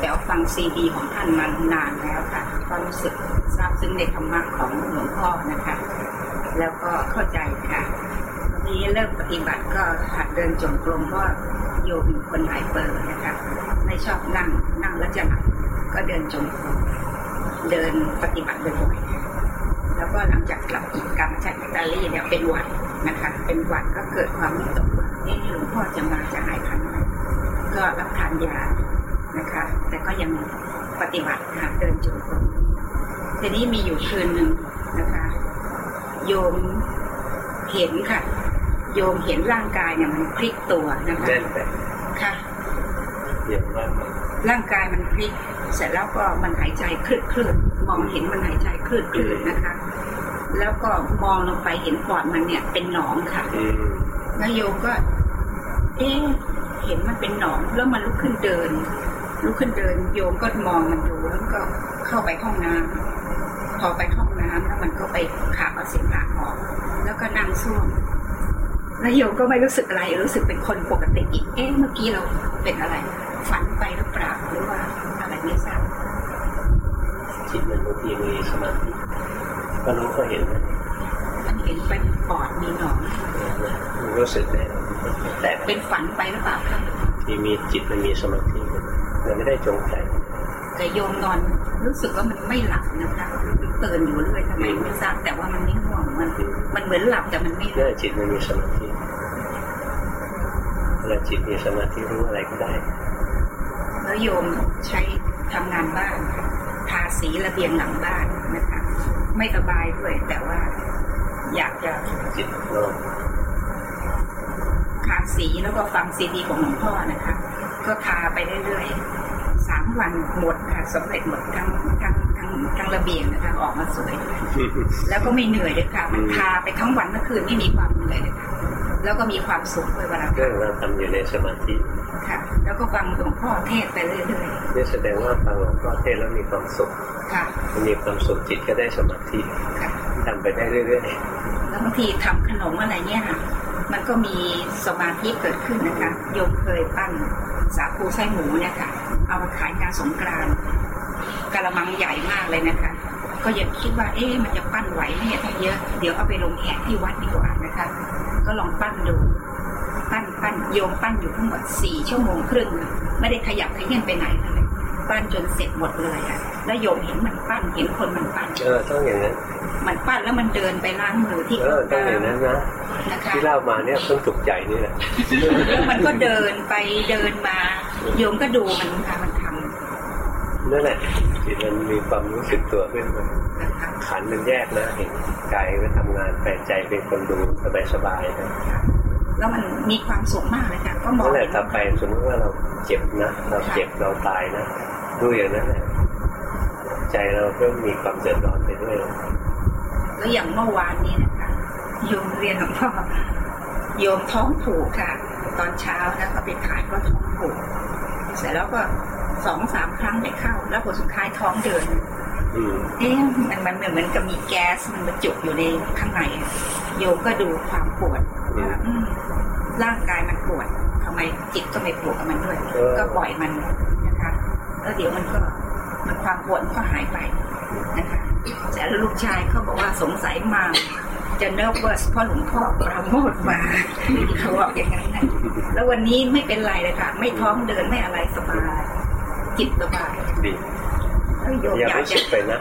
แต่วฟังซีดีของท่านมานานแล้วค่ะก็รู้สึกซาบซึ้งในธรรมะของหลวงพ่อนะคะ แล้วก็เข้าใจค่ะนี้เริ่มปฏิบัติก็หัดเดินจงกรมเพราะว่าโยมเป็นคนไฮเปอร์นะคะไม่ชอบนั่งนั่งแล้วจะหลับก็เดินจงกรมเดินปฏิบัติบ่อยๆแล้วก็หลังจากกลับกรรมจากอิตาลีเนี่ยเป็นหวัดนะคะ เป็นหวัดก็เกิดความวิตกว่าเอ๊ะหลวงพ่อจะมาจะหายพันไหม ก็รับทานยานะคะ แต่ก็ยังปฏิบัติค่ะเดินจงกรมทีนี้มีอยู่คืนหนึ่งนะคะ โยมเห็นค่ะ โยมเห็นร่างกายเนี่ยมันพลิกตัวนะคะแน่นไปค่ะเดี๋ยวว่าร่างกายมันพลิก เสร็จแล้วก็มันหายใจคลืดคลืดมองเห็นมันหายใจคลืดคลืดนะคะ แล้วก็มองลงไปเห็นปอดมันเนี่ยเป็นหนองค่ะอืมแล้วโยมก็ เอ๊ะ เห็นมันเป็นหนองแล้วมันลุกขึ้นเดินลุกขึ้นเดินโยมก็มองมันดูแล้วก็เข้าไปห้องน้ำพอไปห้องน้ำแล้วมันก็ไปขาเอาเสียงหาออก แล้วก็นั่งซ่วมแล้วโยมก็ไม่รู้สึกอะไร รู้สึกเป็นคนปกติอีกเอ๊ะเมื่อกี้เราเป็นอะไร ฝันไปหรือเปล่าหรือว่าอะไรไม่ทราบจิตมันบางทีมีสมาธิก็รู้ก็เห็นนะมันเห็นเป็นปอดมีหนองมันรู้สึกได้ แต่เป็นฝันไปหรือเปล่าคะที่มีจิตมันมีสมาธิมันไม่ได้จงใจแต่โยมนอนรู้สึกว่ามันไม่หลับนะคะตื่นอยู่เรื่อยทำไมไม่ทราบแต่ว่ามันไม่ง่วงมันมันเหมือนหลับแต่มันไม่หเมื่ลัอบจิตมันมีสมาธิเวลาจิตมีสมาธิรู้อะไรก็ได้แล้วโยมใช้ทำงานบ้านค่ะทาสีระเบียงหลังบ้านนะคะไม่สบายด้วยแต่ว่า อยากจะจิตโลกทา สีแล้วก็ฟังซีดีของหลวงพ่อนะคะ ก็ทาไปเรื่อยๆสามวันหมดค่ะสำเร็จหมดทั้งทั้งทั้งทั้งระเบียงนะคะออกมาสวยแล้วก็ไม่เหนื่อยเลยค่ะ มันทาไปทั้งวันทั้งคืนไม่มีความเหนื่อยเลยค่ะแล้วก็มีความสุขด้วยเวลาเรื่องเราทำอยู่ในสมาธิค่ะ แล้วก็ฟังหลวงพ่อเทศน์ไปเรื่อยนี่แสดงว่าฟังหลวงพ่อเทศน์แล้วมีความสุขๆค่ะมันมีความสุขจิตก็ได้สมาธิค่ะทำไปได้เรื่อยแล้วบางทีทำขนมอะไรเนี่ยค่ะ มันก็มีสมาธิเกิดขึ้นนะคะโยมเคยปั้นสาคูไส้หมูเนี่ยค่ะ เอามาขายงานสงกรานกะละมังใหญ่มากเลยนะคะ ก็ยังคิดว่าเอ๊ะมันจะปั้นไหวไหมเนี่ยถ้าเยอะเดี๋ยวเอาไปลงแขกที่วัดดีกว่านะคะ ก็ลองปั้นดู ปั้นปั้นโยมปั้นอยู่ทั้งหมดสี่ชั่วโมงครึ่งไม่ได้ขยับขยื่นไปไหนเลยปั้นจนเสร็จหมดเลยอะแล้วโยมเห็นมันปั้นเห็นคนมันปั้นเออต้องอย่างนั้น มันปั้นแล้วมันเดินไปล้างมือที่เออต้องอย่างนั้นนะนะคะที่เล่ามาเนี่ยเพิ่งถูกใจนี่แหละแล้วมันก็เดินไปเดินมาโยมก็ดูมันค่ะมันทำนั่นแหละจิตมันมีความรู้สึกตัวขึ้นมานะคะขันมันแยกนะเห็นกายก็ทำงานแต่ใจเป็นคนดูสบายๆนะแล้วมันมีความสุขมากเลยค่ะก็มองนั่นแหละต่อไปสมมติว่าเราเจ็บนะเราเจ็บเราตายนะดูอย่างนั้นแหละใจเราก็มีความเดือดร้อนไปด้วย แล้วอย่างเมื่อวานนี้นะคะโยมเรียนหลวงพ่อโยมท้องผูกค่ะ ตอนเช้านะก็ไปขายก็ท้องผูกเสร็จแล้วก็สองสามครั้งไปเข้า แล้วผลสุดท้ายท้องเดินอืมเอ๊ะมันมันเหมือนกับมีแก๊สมันบรรจุอยู่ในข้างในอะโยมก็ดูความปวดว่าอืมร่างกายมันปวดทำไมจิตก็ไม่ปวดกับมันด้วย ก็ปล่อยมันนะคะ แล้วเดี๋ยวมันก็มันความปวดมันก็หายไปนะคะ แต่แล้วลูกชายเขาบอกว่าสงสัยมา จะเนิร์ฟเวอร์สเพราะหลวงพ่อปราโมทมาเขาบอกอย่างนั้นนะแล้ววันนี้ไม่เป็นไรเลยค่ะ ไม่ท้องเดินไม่อะไรสบายจิตสบายดีแล้วโยมอย่าอยาไปกคิจะดไปนะ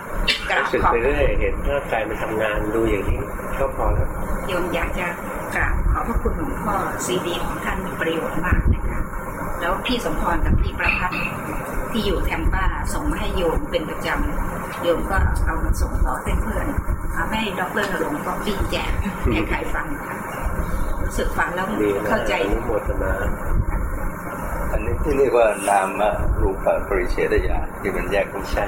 กราบรู้สึกขอบไปเรื่อยเห็นร่างกายมันทำงานดูอย่างนี้ก็พอแล้วโยมอยากจะกราบขอบพระคุณหลวงพ่อซีดีของท่านมีประโยชน์มากนะคะแล้วพี่สมพรกับพี่ประพัฒน์ ที่อยู่แทมป้าส่งมาให้โยมเป็นประจำโยมก็เอามาส่งต่อให้เพื่อนเอาให้ด็อกเตอร์หลวงก็ปี้แจกให้ใครฟังค่ะรู้สึกฟังแล้วดีนะเข้าใจอนุโมทนาอันนี้ที่เรียกว่านามรูปปริเฉดญาณที่มันแยกไม่ใช่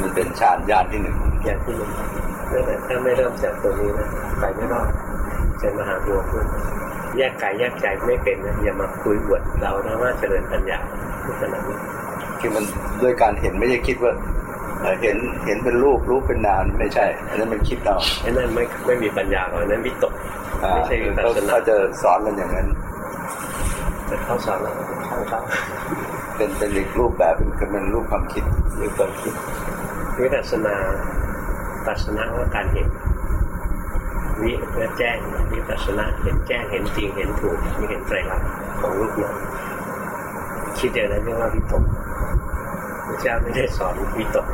มันเป็นฌานญาณที่หนึ่งอย่างที่หนึ่งนั่นแหละถ้าไม่เริ่มจากตัวนี้นะไปไม่รอดใจมหาบัวขึ้นแยกกายแยกใจไม่เป็นนะอย่ามาคุยอวดเรานะว่าเจริญปัญญาทุกขณะนี้ คือมันด้วยการเห็นไม่ใช่คิดว่าเอ่อเห็นเห็นเป็นรูปรูปเป็นนามไม่ใช่อันนั้นมันคิดเอาไอ้นั่นไม่ไม่มีปัญญาหรอกอันนั้นวิตกอ่าไม่ใช่วิปัเขาสสนาเขาจะสอนกันอย่างนั้นแต่เขาสอนเราช่างเขาเป็นเป็นอีกรูปแบบเป็นเป็นรูปความคิดมีความคิดวิปัสสนาปัสสนาว่าการเห็นวิเพื่อแจ้งวิปัสสนาเห็นแจ้งเห็นจริงเห็นถูกไม่เห็นไตรลักษณ์ของรูปนามคิดอย่างนั้นเรียกว่าวิตกพระ เจ้าไม่ได้สอนวิตก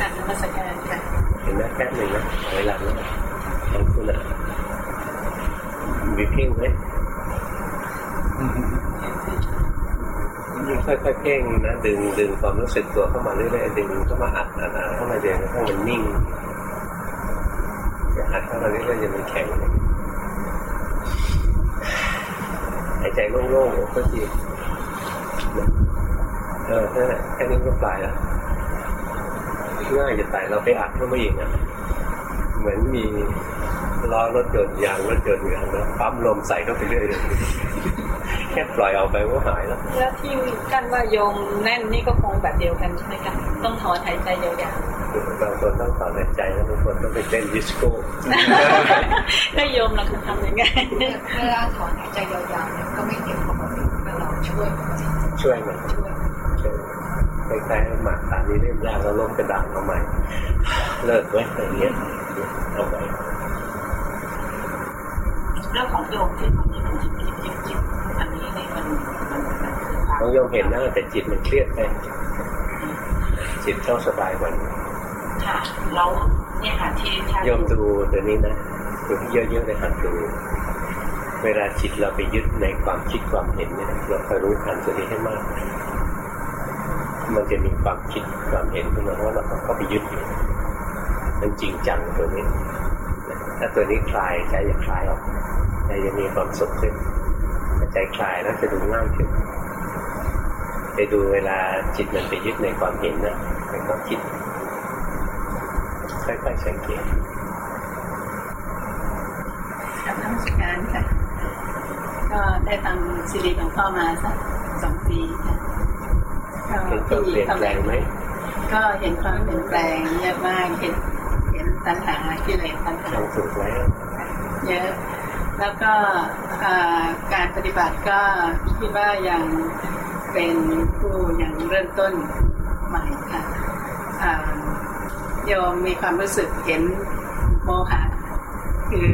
การนมัสการค่ะเห็นไหมแป๊บหนึ่งนะถอยหลังนะของคุณอะมีเพ่งไหมยิ่งค่อยๆเพ่งนะดึงดึงความรู้สึกตัวเข้ามาเรื่อยๆดึงเข้ามาอัดอัดอัดเข้ามาเดี๋ยวให้มันนิ่งอย่าอัดเข้ามาเรื่อยๆอย่ามันแข็งหายใจโล่งๆก็ดี เออนั่นแหละแค่นี้ก็ปลายแล้วง่ายจะตายเราไปอัดเข้ามาอีกอะเหมือนมีล้อรถยนต์ยางรถยนต์อยู่แล้วปั๊มลมใส่เข้าไปเรื่อยแค่ปล่อยเอาไปก็หายแล้ว แล้วที่กันว่าโยมแน่นนี่ก็คงแบบเดียวกันใช่ไหมคะต้องถอนหายใจยาวบางคนต้องถอนหายใจแล้วบางคนต้องไปเต้นดิสโก้ๆแล้วโยมเราคือทำยังไงเวลาถอนหายใจยาวๆก็ไม่เกี่ยวกับปกติมันเราช่วยช่วยมันช่วยช่วย คล้ายๆหมากตานี้เล่นยากแล้วล้มกระดานเอาใหม่ เลิกไว้อย่างเงี้ยเอาไว้เรื่องของโยมที่มันมีจิตจิตจิตจิตอันนี้เนี่ยมันมันมันคือความน้องโยมเห็นนะแต่จิตมันเครียดไปจิตเข้าสบายกว่านี้ค่ะแล้วเนี่ยค่ะที่ท่านโยมดูตัวนี้นะดูที่เยอะๆเลยหัดดูเวลาจิตเราไปยึดในความคิดความเห็นเนี่ยเราคอยรู้ทันตัวนี้ให้มาก มันจะมีความคิดความเห็นขึ้นมาว่าเราก็ไปยึดอยู่มันจริงจังตัวนี้ ถ้าตัวนี้คลายใจจะคลายออกใจจะมีความสุขขึ้นใจคลายแล้วจะดูง่ายขึ้นไปดูเวลาจิตมันไปยึดในความเห็นนะในความคิดค่อยๆสังเกตทำนมัสการค่ะ ก็ได้ฟังซีดีส์ของพ่อมาสักสองปีค่ะ ก็เห็นความเปลี่ยนแปลงไหมก็เห็นความเปลี่ยนแปลงเยอะมากเห็นเห็นปัญหากิเลสปัญหาทำถูกแล้วเยอะแล้วก็อ่าการปฏิบัติก็คิดว่ายังเป็นผู้ยังเริ่มต้นใหม่ค่ะอ่าโยมมีความรู้สึกเห็นโมหะคือ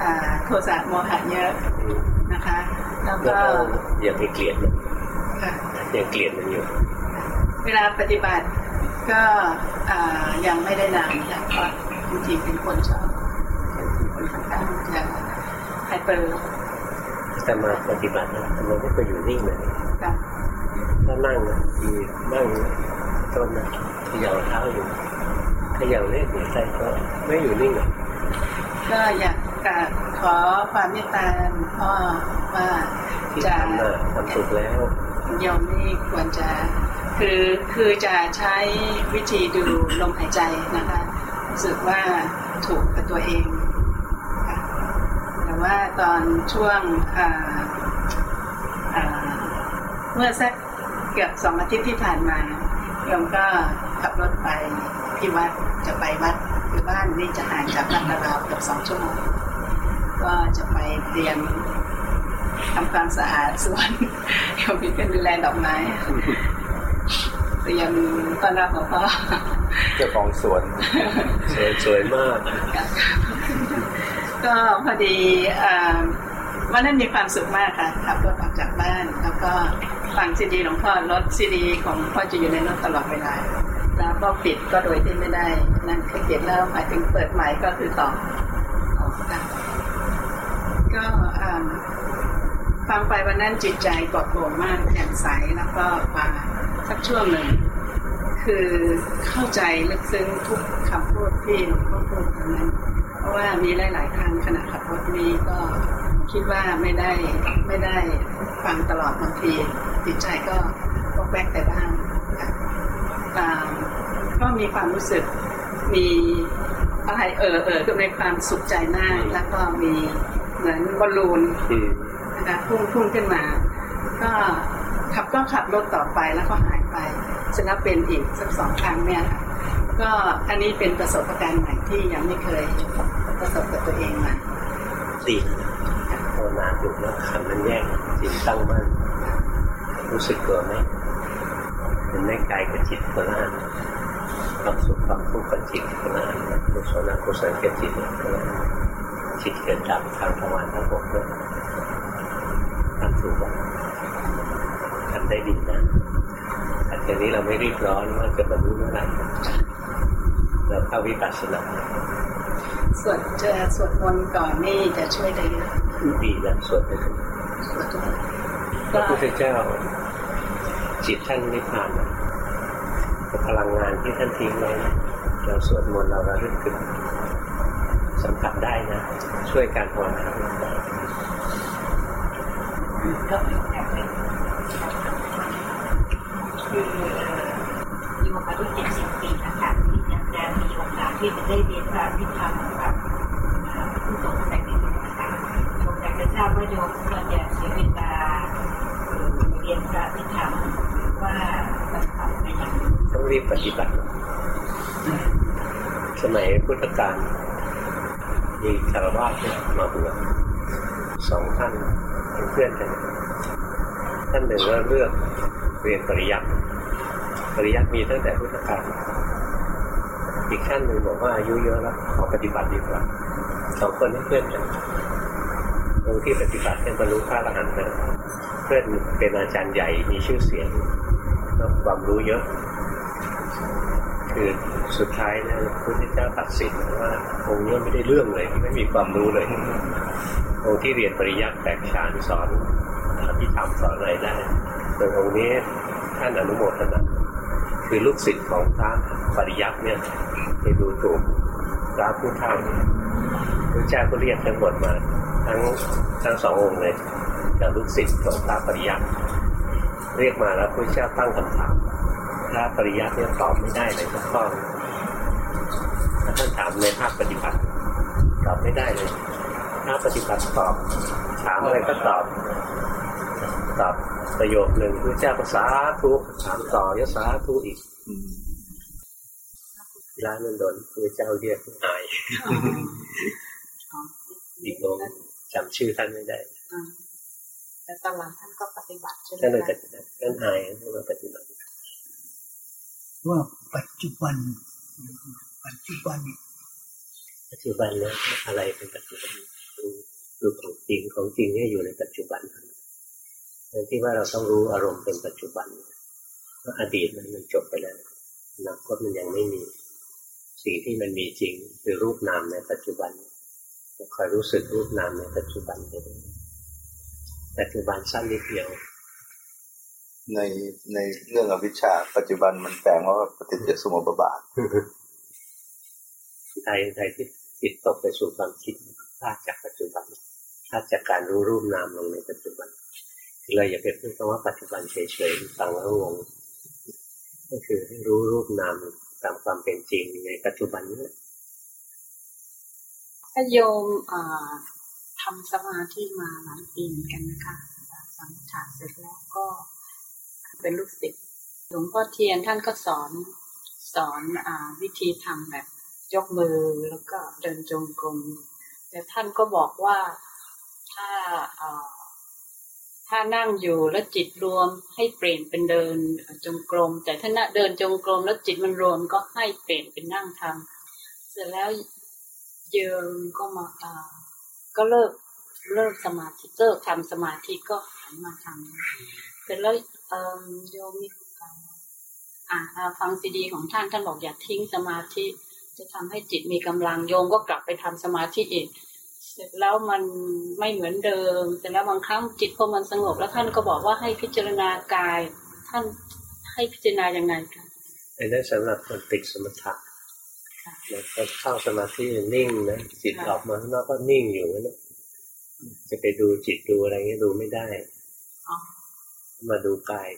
อ่าโทสะโมหะเยอะนะคะ แล้วแล้วก็ก็อย่าไปเกลียดมันค่ะ ยังเกลียดมันอยู่ เวลาปฏิบัติก็อ่ายังไม่ได้นานค่ะเพราะจริงๆเป็นคนชอบเป็นคนค่อนข้างจะไฮเปอร์แต่มาปฏิบัตินะมันไม่เคยอยู่นิ่งเลยค่ะถ้านั่งนะมีนั่งต้นนะเขย่าเท้าอยู่เขย่าเล่นหัวใจก็ไม่อยู่นิ่งอะก็อยากกราบขอความเมตตาหลวงพ่อว่าที่จะทำน่ะทำถูกแล้ว โยมนี่ควรจะคือคือจะใช้วิธีดูลมหายใจนะคะรู้สึกว่าถูกกับตัวเองแต่ว่าตอนช่วงเมื่อสักเกือบสองอาทิตย์ที่ผ่านมาโยมก็ขับรถไปที่วัดจะไปวัดคือบ้านนี่จะห่างจากบ้านเราวเกือบสองชั่วโมงก็จะไปเตรียม ทำความสะอาดสวนโยมมีเป็นดูแลดอกไม้เตรียมต้อนรับหลวงพ่อเจ้าของสวนสวยสวยมาก ก็พอดีอ่าวันนั้นมีความสุขมากค่ะขับรถออกจากบ้าน แล้วก็ฟังซีดีหลวงพ่อรถซีดีของหลวงพ่อจะอยู่ในรถตลอดเวลาแล้วก็ปิดก็โดยที่ไม่ได้นั่นคือปิดแล้วหมายถึงเปิดใหม่ก็คือต่อออกค่ะก็อ่า ฟังไปวันนั้นจิตใจปลอดโปร่งมากแจ่มใสแล้วก็มาสักช่วงหนึ่ง คือเข้าใจลึกซึ้งทุกคำพูดที่หลวงพ่อพูดตรงนั้น เพราะว่ามีหลาย ๆ ครั้งขณะขับรถนี้ก็คิดว่าไม่ได้ไม่ได้ฟังตลอดบางที จิตใจก็วอกแวกแต่บ้างก็มีความรู้สึกมีอะไรเออเออคือในความสุขใจมาก แล้วก็มีเหมือนบอลลูน นะคะพุ่งพุ่งขึ้นมา ก็ขับก็ขับรถต่อไปแล้วก็หายไปเสร็จแล้วเป็นอีกสักสองครั้งเนี่ยค่ะก็อันนี้เป็นประสบการณ์ใหม่ที่ยังไม่เคยประสบกับตัวเองมาดีภาวนาถูกแล้วขันมันแยกจิตตั้งมั่นรู้สึกตัวไหมเป็นไม่กายกับจิตคนละอันความสุขความทุกข์กับจิตคนละอันกุศลอกุศลกับจิตคนละอันจิตเกิดดับทางทวารทั้งหกด้วย ทำถูกแล้วทำได้ดีนะแต่ทีนี้เราไม่รีบร้อนว่าจะบรรลุเมื่อไหร่เราเข้าวิปัสสนาสวดจะสวดมนต์ก่อนนี่จะช่วยได้เยอะดีแล้วสวดไปถึงสวดทุกวันพระพุทธเจ้าจิตท่านนิพพานนะแต่พลังงานที่ท่านทิ้งไว้นะเราสวดมนต์เราระลึกถึงสัมผัสได้นะ ช่วยการภาวนาของเราได้ ก็แอบเป็น คืออยู่มาด้วยเจ็ดสิบปีนะคะที่อยากจะมีโอกาสที่จะได้เรียนพรพิธรรมกับผู้ทรงแต่งงานนะคะผมอยากจะทราบว่าโยมควรจะเสียเวลาเรียนพรพิธรรมว่าปฏิบัติไปย่างไรต้องรีบปฏิบัติ สมัยพุทธกาลมีคารวะเนี่ยมาบวชสองท่าน เป็นเพื่อนกัน ท่านหนึ่งก็เลือกเรียนปริยัติปริยัติมีตั้งแต่พุทธกาลอีกท่านหนึ่งบอกว่าอายุเยอะแล้วขอปฏิบัติดีกว่าสองคนนี้เพื่อนกันองค์ที่ปฏิบัติเป็นบรรลุพระอรหันต์นะเพื่อนเป็นอาจารย์ใหญ่มีชื่อเสียงแล้วความรู้เยอะ คือสุดท้ายนี่พระพุทธเจ้าตัดสินว่าองค์นี้ไม่ได้เรื่องเลย ไม่มีความรู้เลย องค์ที่เรียนปริยัติแตกฉานสอนอภิธรรมสอนอะไรได้ส่วนองค์นี้ท่านอนุโมทนาคือลูกศิษย์ของพระปริยัติเนี่ยไปดูถูกพระผู้เฒ่าพระเจ้าก็เรียกทั้งหมดมา ทั้งทั้งสององค์เลยกับลูกศิษย์ของพระปริยัติเรียกมาแล้วพระเจ้าตั้งคำถามพระปริยัติเนี่ยตอบไม่ได้เลยสักข้อถ้าท่านถามในภาคปฏิบัติตอบไม่ได้เลยาคปฏิบัติตอบ ถามอะไรก็ตอบ ตอบประโยคหนึ่งพระเจ้าภาษาทุกถามต่อยศาทุอีกร้านนันโดนพระเจ้าเรียกอายอีกองค์จำชื่อท่านไม่ได้แต่ตอนหลังท่านก็ปฏิบัติใช่ไหมท่านเลยคะปฏิบัติท่านอายท่านมาปฏิบัติว่าปัจจุบัน ปัจจุบันปัจจุบันเนี่ยอะไรเป็นปัจจุบัน ดูของจริงของจริงเนี่ยอยู่ในปัจจุบันอย่างที่ว่าเราต้องรู้อารมณ์เป็นปัจจุบันเพราะอดีตมันมันจบไปแล้วอนาคตมันยังไม่มี สิ่งที่มันมีจริงคือรูปนามในปัจจุบันคอยรู้สึกรูปนามในปัจจุบันไปเลยปัจจุบันสั้นนิดเดียว ในในเรื่องอวิชชา ปัจจุบันมันแปลว่าปฏิจจสมุปบาทใดใดที่จิตตกไปสู่ความคิดพลาดจากปัจจุบัน พลาดจากการรู้รูปนามลงในปัจจุบันเลยอย่าไปพูดคำว่าปัจจุบันเฉยๆฟังแล้วงงก็คือให้รู้รูปนามตามความเป็นจริงในปัจจุบันนี้ถ้าโยมทำสมาธิมาหลายปีเหมือนกันนะคะสัมผัสเสร็จแล้วก็เป็นลูกศิษย์หลวงพ่อเทียนท่านก็สอนสอนอวิธีทำแบบยกมือแล้วก็เดินจงกรมแต่ท่านก็บอกว่า ถ้าถ้านั่งอยู่แล้วจิตรวมให้เปลี่ยนเป็นเดินจงกรม แต่ถ้าเดินจงกรมแล้วจิตมันรวมก็ให้เปลี่ยนเป็นนั่งทำเสร็จแล้วเยิมก็มาอ่าก็เลิกเลิกสมาธิเลิกทำสมาธิก็หันมาทำเสร็จแล้วเออโยมมีอ่าฟังซีดีของท่านท่านบอกอย่าทิ้งสมาธิ จะทำให้จิตมีกำลังโยมก็กลับไปทำสมาธิอีก เสร็จแล้วมันไม่เหมือนเดิมเสร็จแล้วบางครั้งจิตพอมันสงบ แล้วท่านก็บอกว่าให้พิจารณากาย ท่านให้พิจารณาอย่างไรคะไอ้นั่นสำหรับคนติดสมถะแล้วก็เข้าสมาธินิ่งนะจิตออกมาข้างนอกก็นิ่งอยู่นะจะไปดูจิตดูอะไรเงี้ยดูไม่ได้มาดูกาย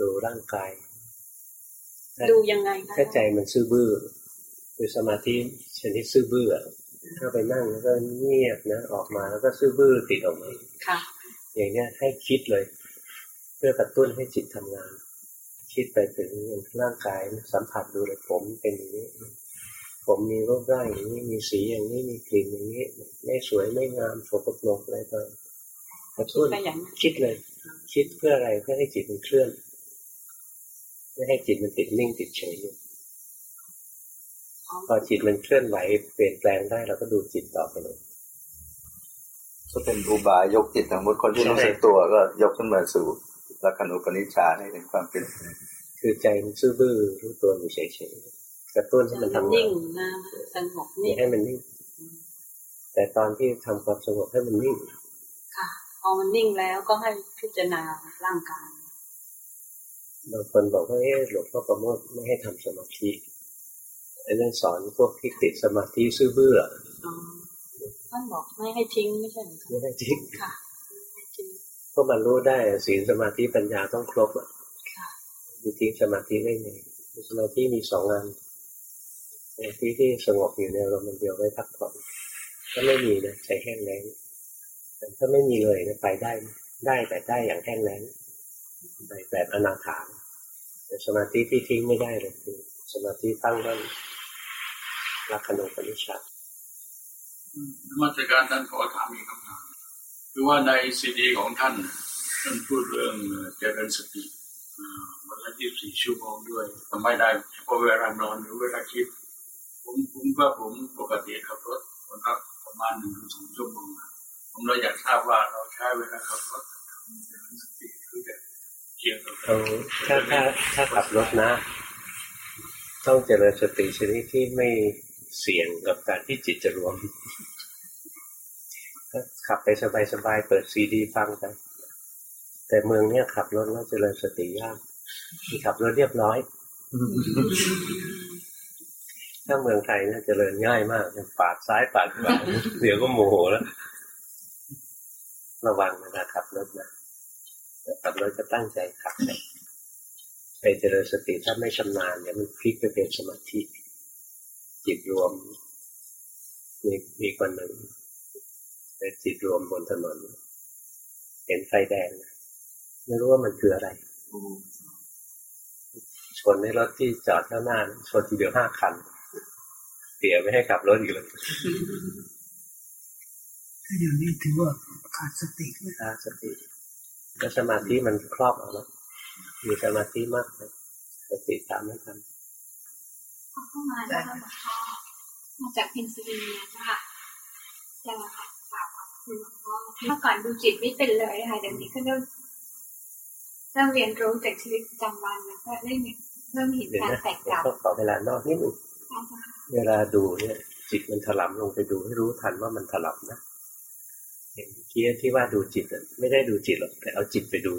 ดูร่างกาย ดูยังไงถ้าใจมันซื่อบื้อคือสมาธิชนิดซื่อบื้อ ถ้าไปนั่งแล้วก็เงียบนะออกมาแล้วก็ซื่อบื้อติดออกมาค่ะ อย่างเงี้ยให้คิดเลย เพื่อกระตุ้นให้จิตทำงาน คิดไปถึงร่างกายสัมผัสดูเลยผมเป็นอย่างนี้ ผมมีรูปร่างอย่างนี้มีสีอย่างนี้มีกลิ่นอย่างนี้ ไม่สวยไม่งามสกปรกอะไรต่างกระตุ้นคิดเลย คิดเพื่ออะไรเพื่อให้จิตมันเคลื่อนไม่ให้จิตมันติดนิ่งติดเฉยอยู่ พอจิตมันเคลื่อนไหวเปลี่ยนแปลงได้เราก็ดูจิตต่อไปเลยก็เป็นอุบายยกจิตสมมติคนที่รู้สึกตัวก็ยกขึ้นมาสู่ลักขณูปนิชฌานให้เห็นความเป็นคือใจมันซื่อบื้อรู้ตัวอยู่เฉยๆกระตุ้นให้มันทำงานนิ่งนะสงบนิ่งให้มันนิ่ง แต่ตอนที่ทำความสงบให้มันนิ่ง ค่ะพอมันนิ่งแล้วก็ให้พิจารณาร่างกายบางคนบอกว่าเออหลวงพ่อประโมทไม่ให้ทำสมาธิ อันนั้นสอนพวกที่ติดสมาธิซื่อเบื่อท่านบอกไม่ให้ทิ้งไม่ใช่ไม่ให้ทิ้งค่ะเพราะมันรู้ได้ศีลสมาธิปัญญาต้องครบอะมีทิ้งสมาธิได้ไงสมาธิมีสองงานสมาธิที่สงบอยู่ในอารมณ์เดียวไว้พักผ่อนถ้าไม่มีนะใจแห้งแล้งแต่ถ้าไม่มีเลยนะไปได้ได้แต่ได้อย่างแห้งแล้งในแบบอนาถาแต่สมาธิที่ทิ้งไม่ได้เลยคือสมาธิตั้งมั่น ลักขณูปนิชฌานมาตรการท่านขอถามอีกคำถามคือว่าในซีดีของท่านท่านพูดเรื่องเจริญสติวันละยี่สิบสี่ชั่วโมงด้วยทำไม่ได้เพราะเวลานอนหรือเวลาคิด ผมผมก็ผมปกติขับรถผมขับประมาณหนึ่งถึงสองชั่วโมงผมเราอยากทราบว่าเราใช้เวลาขับรถเจริญสติคือจะเอาถ้าถ้าถ้าขับรถนะ ต้องเจริญสติชนิดที่ไม่ เสี่ยงกับการที่จิตจะรวมขับไปสบายๆเปิดซีดีฟังไปแต่เมืองเนี้ยขับรถแล้วเจริญสติยากขับรถเรียบร้อยถ้าเมืองไทยเนี่ยเจริญง่ายมากปาดซ้ายปาดขวาเดี๋ยวก็โมโหแล้ว ระวังเวลาขับรถนะขับรถจะตั้งใจขับไปเจริญสติถ้าไม่ชำนาญเนี่ยมันพลิกไปเป็นสมาธิ จิตรวมมีมีคนหนึ่งแต่จิตรวมบนถนน เห็นไฟแดงไม่รู้ว่ามันคืออะไรชนในรถที่จอดข้างหน้าชนทีเดียวห้าคันเสียไม่ให้ขับรถอีกเลยถ้าอย่างนี้ถือว่าขาดสติขาดสติ ก็สมาธิมันครอบเอาแล้วมีสมาธิมากเลยสติตามไม่ทัน เข้ามาแล้วหลวงพ่อมาจากเพนซิลเวเนียค่ะจะมาค่ะกราบขอบคุณหลวงพ่อเมื่อก่อนดูจิตไม่เป็นเลยค่ะเดี๋ยวนี้ก็เริ่มเริ่มเรียนรู้จากชีวิตประจำวันแล้วก็ได้เริ่มเห็นการแตกเดี๋ยวดับก็ขอเวลานอกนิดนึงเวลาดูเนี่ยจิตมันถลำลงไปดูให้รู้ทันว่ามันถลำนะเห็นเมื่อกี้ที่ว่าดูจิตไม่ได้ดูจิตหรอกแต่เอาจิตไปดู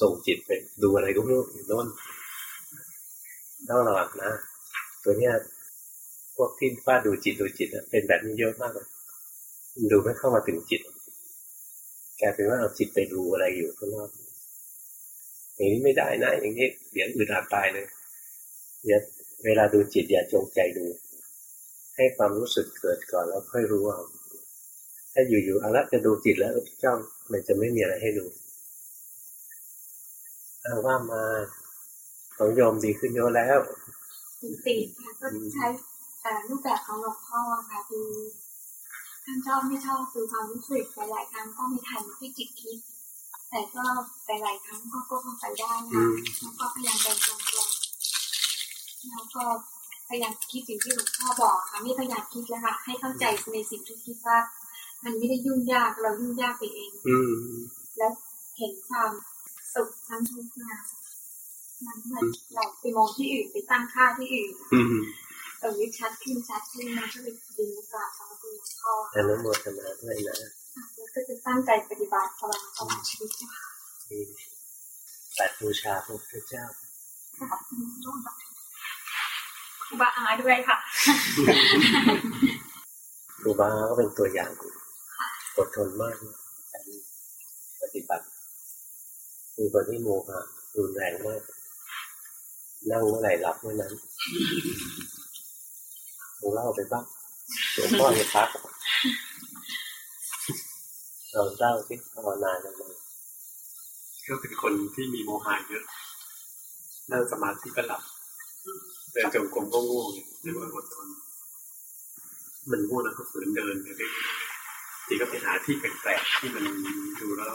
ส่งจิตไปดูอะไรก็ไม่รู้อยู่โน่นต้องระวังนะ ตัวเนี้ยพวกที่ว่าดูจิตดูจิตอะเป็นแบบนี้เยอะมากเลยมันดูไม่เข้ามาถึงจิตกลายเป็นว่าเอาจิตไปดูอะไรอยู่ข้างนอกอย่างนี้ไม่ได้นะอย่างนี้เดี๋ยวอึดอัดตายเลยอย่าเวลาดูจิตอย่าจงใจดู ให้ความรู้สึกเกิดก่อนแล้วค่อยรู้เอาถ้าอยู่ๆเอาละจะดูจิตแล้วจ้องมันจะไม่มีอะไรให้ดูอาว่ามาของโยมดีขึ้นเยอะแล้ว ถึงตีค่ะก็ใช้เอ่อรูปแบบของหลวงพ่อค่ะคือท่านชอบไม่ชอบคือความรู้สึกหลายๆครั้งก็ไม่ทันที่จิตคิด แต่ก็หลายๆครั้งก็ก็ทำไปได้นะแล้วก็พยายามเดินตรงๆแล้วก็พยายามคิดสิ่งที่หลวงพ่อบอกค่ะไม่พยายามคิดแล้วค่ะให้เข้าใจในสิ่งที่คิดว่า มันไม่ได้ยุ่งยากเรายุ่งยากไปเองอืมแล้วเห็นความสุขทั้งทุกข์นะ มันเหมือนเราไปมองที่อื่นไปตั้งค่าที่อื่นอืมตรงนี้ชัดขึ้นชัดขึ้นมันก็เลยดึงกราบขอบคุณหลวงพ่ออนุโมทนาด้วยนะแล้วก็จะตั้งใจปฏิบัติพลังตลอดชีวิตค่ะที่ตัดบูชาพระพุทธเจ้าขอบคุณร่วมกับครูบาอาด้วยค่ะครูบาก็เป็นตัวอย่างอดทนมากการปฏิบัติมีคนที่โมหะรุนแรงมาก นั่งเมื่อไหร่หลับเมื่อนั้นลองเล่าไปบ้างหลวงพ่อจะพักเราเล่าที่ภาวนากันมาก็เป็นคนที่มีโมหะเยอะนั่งสมาธิก็หลับเดินจงกรมก็ง่วงหรือว่าอดทน มันง่วงแล้วก็ฝืนเดินไปเรื่อยๆทีก็ไปหาที่แปลกๆที่มันดูแล้ว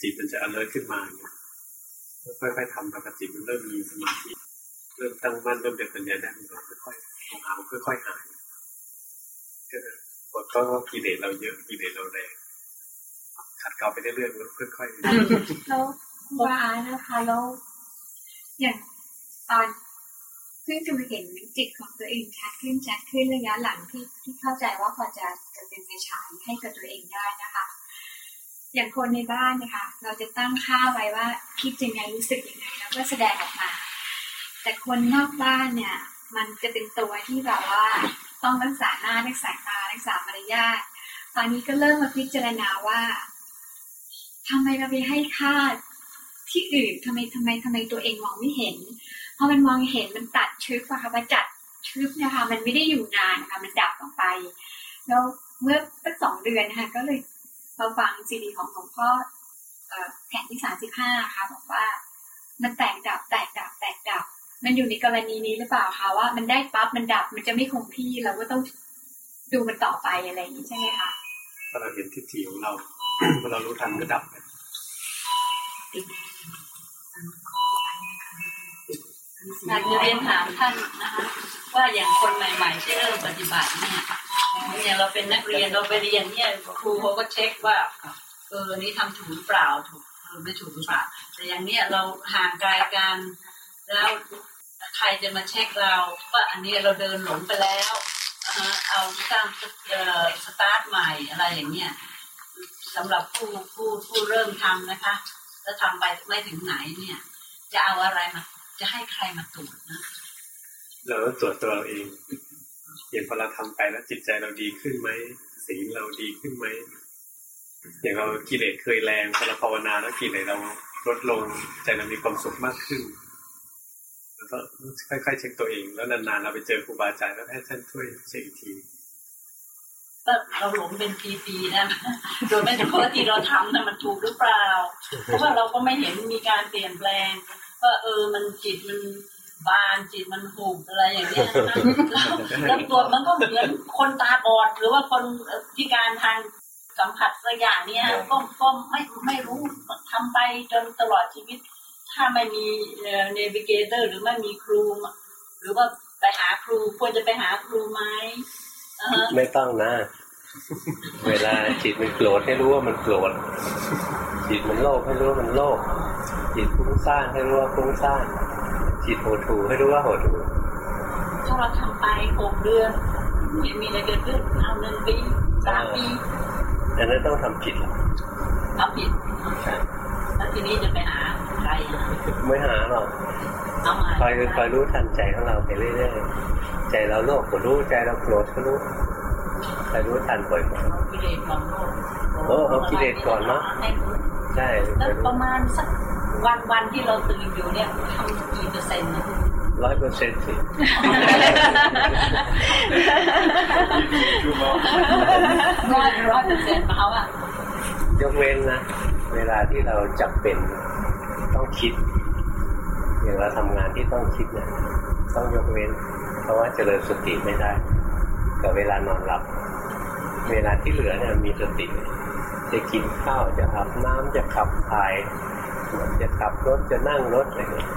จิตมันจะ alert ขึ้นมาเงี้ย ค่อยๆทำปกติมันเริ่มมีสมาธิเริ่มตั้งมั่นเริ่มเดินปัญญาได้มันก็ค่อยๆโมหะมันค่อยๆหายก็ก็กิเลสเราเยอะกิเลสเราแรงขัดเกลาไปเรื่อยๆมันค่อยๆแล้วครูบาอานะคะแล้วอย่างตอนเพิ่งจะมาเห็นจิตของตัวเองชัดขึ้นชัดขึ้นระยะหลังที่ที่เข้าใจว่าพอจะจะเป็นไฟฉายให้กับตัวเองได้นะคะ อย่างคนในบ้านนะคะ เราจะตั้งค่าไว้ว่าคิดยังไงรู้สึกยังไงแล้วก็แสดงออกมา แต่คนนอกบ้านเนี่ย มันจะเป็นตัวที่แบบว่า ต้องรักษาหน้ารักษาตารักษามารยาทตอนนี้ก็เริ่มมาพิจารณาว่าทำไมเราไปให้ค่าที่อื่นทำไมทำไมทำไมตัวเองมองไม่เห็นพอมันมองเห็นมันตัดชึบอะค่ะมาจัดชึบนะคะ มันไม่ได้อยู่นานนะคะมันดับออกไป แล้วเมื่อสักสองเดือนนะคะก็เลย เราฟังซีดีของหลวงพ่อเอ่อแผ่นที่สามสิบห้าค่ะบอกว่า มันแตกดับแตกดับแตกดับ มันอยู่ในกรณีนี้หรือเปล่าคะว่ามันได้ปั๊บมันดับมันจะไม่คงที่เราก็ต้องดูมันต่อไปอะไรอย่างนี้ใช่ไหมคะถ้าเราเห็นทิฏฐิของเราพอเรารู้ทันก็ดับไปอยากจะเรียนถามท่านนะคะว่าอย่างคนใหม่ ๆ ที่เริ่มปฏิบัติเนี่ย อย่างเราเป็นนักเรียนเราไปเรียนเนี่ยครูเขาก็เช็คว่า เออนี่ทำถูกหรือเปล่าถูกหรือไม่ถูกหรือเปล่าแต่อย่างเนี้ยเราห่างไกลกันแล้วใครจะมาเช็คเราว่าอันนี้เราเดินหลงไปแล้วเอาสร้างเอ่อสตาร์ทใหม่อะไรอย่างเนี้ยสำหรับผู้ผู้ผู้เริ่มทำนะคะแล้วทำไปไม่ถึงไหนเนี่ย จะเอาอะไรมา จะให้ใครมาตรวจนะ เราตรวจตัวเราเอง อย่างพอเราทำไปแล้วจิตใจเราดีขึ้นไหมศีลเราดีขึ้นไหมอย่างเรากิเลสเคยแรงพอเราภาวนาแล้วกิเลสเราลดลงใจเรามีความสุขมากขึ้นแล้วก็ค่อยๆเช็คตัวเอง แล้วนานๆเราไปเจอครูบาอาจารย์แล้วให้ท่านช่วยเช็คอีกทีเราหลงเป็นปีๆนะโดยไม่รู้ว่าที่เราทำนั้นมันถูกหรือเปล่า เพราะว่าเราก็ไม่เห็นมีการเปลี่ยนแปลงว่าเออมันจิตมัน บานจิตมันหุบอะไรอย่างเงี้ยนะแล้วแล้วตัวมันก็เหมือนคนตาบอด หรือว่าคนพิการทางสัมผัสสักอย่างเนี้ยก็ก็ไม่ไม่รู้ทำไปจนตลอดชีวิต ถ้าไม่มีเนวิเกเตอร์ หรือไม่มีครู หรือว่าไปหาครูควรจะไปหาครูไหมอ่าฮะไม่ต้องนะ เวลาจิตมันโกรธให้รู้ว่ามันโกรธจิตมันโลภให้รู้ว่ามันโลภจิตฟุ้งซ่านให้รู้ว่าฟุ้งซ่าน จิตโหดหูให้รู้ว่าโหดหูถ้าเราทำไปหกเดือนไม่มีอะไรเกิดขึ้นเอาหนึ่งปีสามปีดังนั้นต้องทำจิตหรอกทำผิดแล้วทีนี้จะไปหาใครอะไม่หาหรอกเอามาคอยคอยรู้ทันใจของเราไปเรื่อยๆใจเราโลภก็รู้ใจเราโกรธก็รู้คอยรู้ทันบ่อยเอากิเลสก่อนโลกๆโอ้เอากิเลสก่อนเนาะให้รู้ใช่แล้วประมาณสัก วันวันที่เราตื่นอยู่เนี่ยทำกี่เปอร์เซ็นต์นะร้อยเปอร์เซ็นต์สิชั่วโมงร้อยร้อยเปอร์เซ็นต์มาเอาอะยกเว้นนะ เวลาที่เราจำเป็นต้องคิด อย่างเราทำงานที่ต้องคิดเนี่ยต้องยกเว้น เพราะว่าเจริญสติไม่ได้กับเวลานอนหลับ เวลาที่เหลือเนี่ยมีสติ จะกินข้าวจะอาบน้ำจะขับถ่าย จะขับรถจะนั่งรถอะไรเงี้ย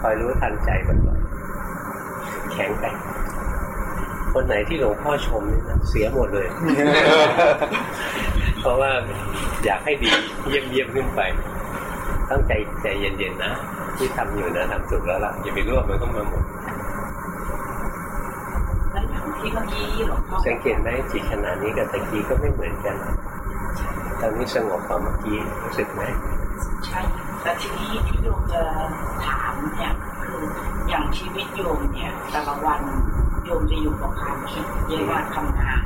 คอยรู้ทันใจบ่อยๆแข็งแกร่งคนไหนที่หลวงพ่อชมนี่นะเสียหมดเลย เพราะว่าอยากให้ดีเยี่ยมเยี่ยมขึ้นไปต้องใจใจเย็นๆนะที่ทำอยู่นะทำถูกแล้วล่ะอย่าไปรวบมันก็มาหมดแล้วอย่างที่เมื่อกี้หลวงพ่อสังเกตไหมจิตขนาดนี้กับตะกี้ก็ไม่เหมือนกัน ตอนนี้สงบกว่าเมื่อกี้รู้สึกไหมใช่ แต่ทีนี้ที่โยมจะถามเนี่ยคืออย่างชีวิตโยมเนี่ยแต่ละวันโยมจะอยู่กับความคิดเยอะมากทำงาน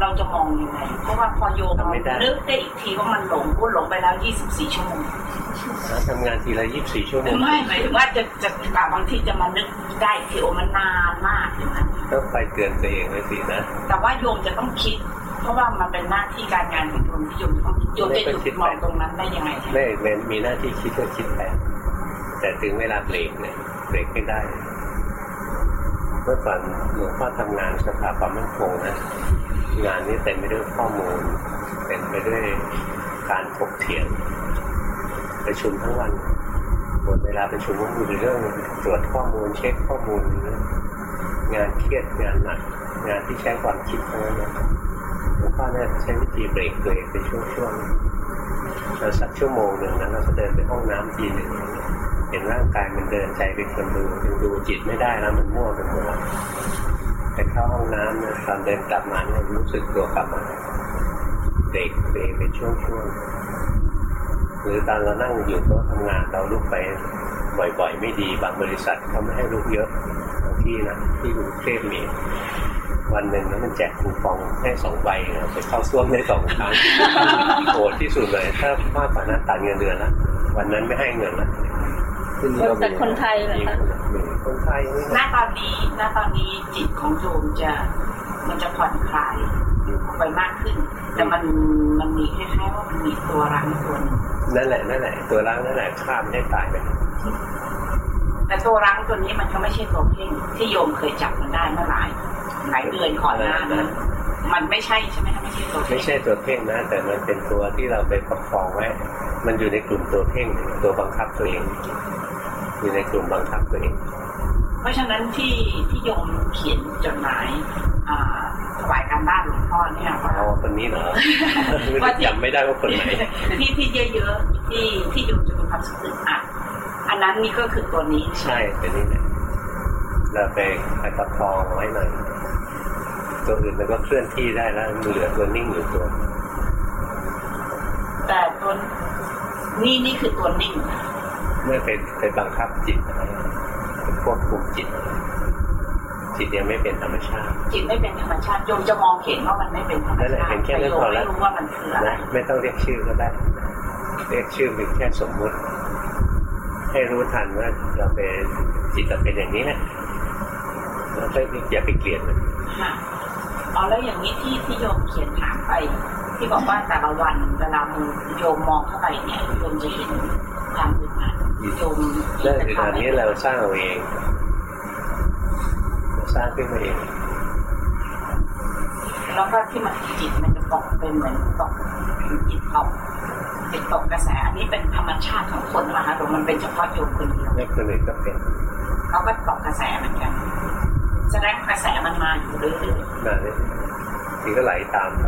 เราจะมองยังไงเพราะว่าพอโยมนึกได้อีกทีว่ามันหลงก็หลงไปแล้ว 24 ชั่วโมงแล้วทำงานทีละยี่สิบสี่ชั่วโมง ไม่หมายถึงว่าจะจะบางทีจะมานึกได้ทีโอมันนานมากอย่างนั้นต้องไปเตือนตัวเองไว้สินะ แต่ว่าโยมจะต้องคิด เพราะว่ามันเป็นหน้าที่การงานของโยมที่โยมจะต้องคิดโยมจะหยุดมองตรงนั้นได้ยังไงไม่ไม่มีหน้าที่คิดก็คิดไปแต่ถึงเวลาเบรกเนี่ยเบรกไม่ได้เมื่อก่อนหลวงพ่อทำงานสภาความมั่นคงนะงานนี้เต็มไปด้วยข้อมูลเต็มไปด้วยการถกเถียงประชุมทั้งวันหมดเวลาประชุมก็มีเรื่องตรวจข้อมูลเช็คข้อมูลงานเครียดงานหนักงานที่ใช้ความคิดทั้งนั้นนะหลวง พ่อเนี่ยใช้วิธีเบรกตัวเองเป็นช่วงๆเราสักชั่วโมงหนึ่งนะเราก็เดินไปห้องน้ำทีหนึ่งเห็นร่างกายมันเดินใจเป็นคนดูยังดูจิตไม่ได้แล้วมันมั่วไปหมดแล้วไปเข้าห้องน้ำเนี่ยตอนเดินกลับมาเนี่ยรู้สึกตัวกลับมาเบรกตัวเองเป็นช่วงๆหรือตอนเรานั่งอยู่โต๊ะทำงานเราลุกไปบ่อยๆ ไม่ดีบางบริษัทเขาไม่ให้ลุกเยอะที่นะที่กรุงเทพมี วันหนึ่งแล้วมันแจกคูปองแค่สองใบนะไปเข้าซ่วมได้สองครั้งโหดที่สุดเลย ถ้ามากกว่านั้นตัดเงินเดือนละวันนั้นไม่ให้เงินละแต่คนไทยเหรอคะคนไทยนี่ณตอนนี้ณตอนนี้จิตของโยมจะมันจะผ่อนคลายไปมากขึ้น แต่มันมันมีคล้ายๆว่ามันมีตัวรั้งตัวหนึงนั่นแหละนั่นแหละตัวร่างนั่นแหละข้ามให้ตายไปแต่ตัวรั้งตัวนี้มันก็ไม่ใช่ตัวเพ่งที่โยมเคยจับมันได้เมื่อหลาย หลายเดือนก่อนหน้านั้นมันไม่ใช่ใช่ไหมคะไม่ใช่ตัวเพ่ไม่งใช่ตัวเพ่งนะ แต่มันเป็นตัวที่เราไปประคองไว้ มันอยู่ในกลุ่มตัวเพ่งตัวบังคับตัวเอง อยู่ในกลุ่มบังคับตัวเอง เพราะฉะนั้นที่ที่โยมเขียนจดหมายอ่าถวายการบ้านหลวงพ่อเนี่ยว่าอ๋อคนนี้เหรอไม่ได้จำไม่ได้ว่าคนไหนที่ที่เยอะๆที่ที่โยมจะมีความรู้สึกอัดอันนั้นนี่ก็คือตัวนี้ใช่เป็นนี่แหละ เราไปไปประคองไว้หน่อยตัวอื่นมันก็เคลื่อนที่ได้แล้วมันเหลือตัวนิ่งอยู่ตัว แต่ตัวนี่นี่คือตัวนิ่งไม่ไปไปบังคับจิตอะไรไปควบคุมจิต จิตยังไม่เป็นธรรมชาติ จิตไม่เป็นธรรมชาติโยมจะมองเห็นว่ามันไม่เป็นธรรมนั่นแหละชาติเห็นแค่แต่นั้นโยมพอไม่แล้วรู้ว่ามันคืออะไรนะไม่ต้องเรียกชื่อก็ได้เรียกชื่อเป็นแค่สมมุติ ให้รู้ทันว่าเราเป็นจิตเราเป็นอย่างนี้แหละ แล้วก็อย่าไปเกลียดมันค่ะอ๋อแล้วอย่างนี้ที่ที่โยมเขียนถามไป ที่บอกว่าแต่ละวันเวลาโยมมองเข้าไปเนี่ยโยมจะเห็นความอึดอัดโยมเรื่องอื่นอันนี้เราสร้างเอาเองเราสร้างขึ้นมาเองแล้วก็ที่มันจิตมันจะตกเป็นเหมือนตกจิตตกจิตตกกระแสอันนี้เป็นธรรมชาติของคนนะคะหรือมันเป็นเฉพาะโยมคนเดียวไม่คนอื่นก็เป็นเขาก็ตกกระแสเหมือนกัน แสดงกระแสมันมาอยู่เรื่อยมาเลยทีก็ไหลตามไป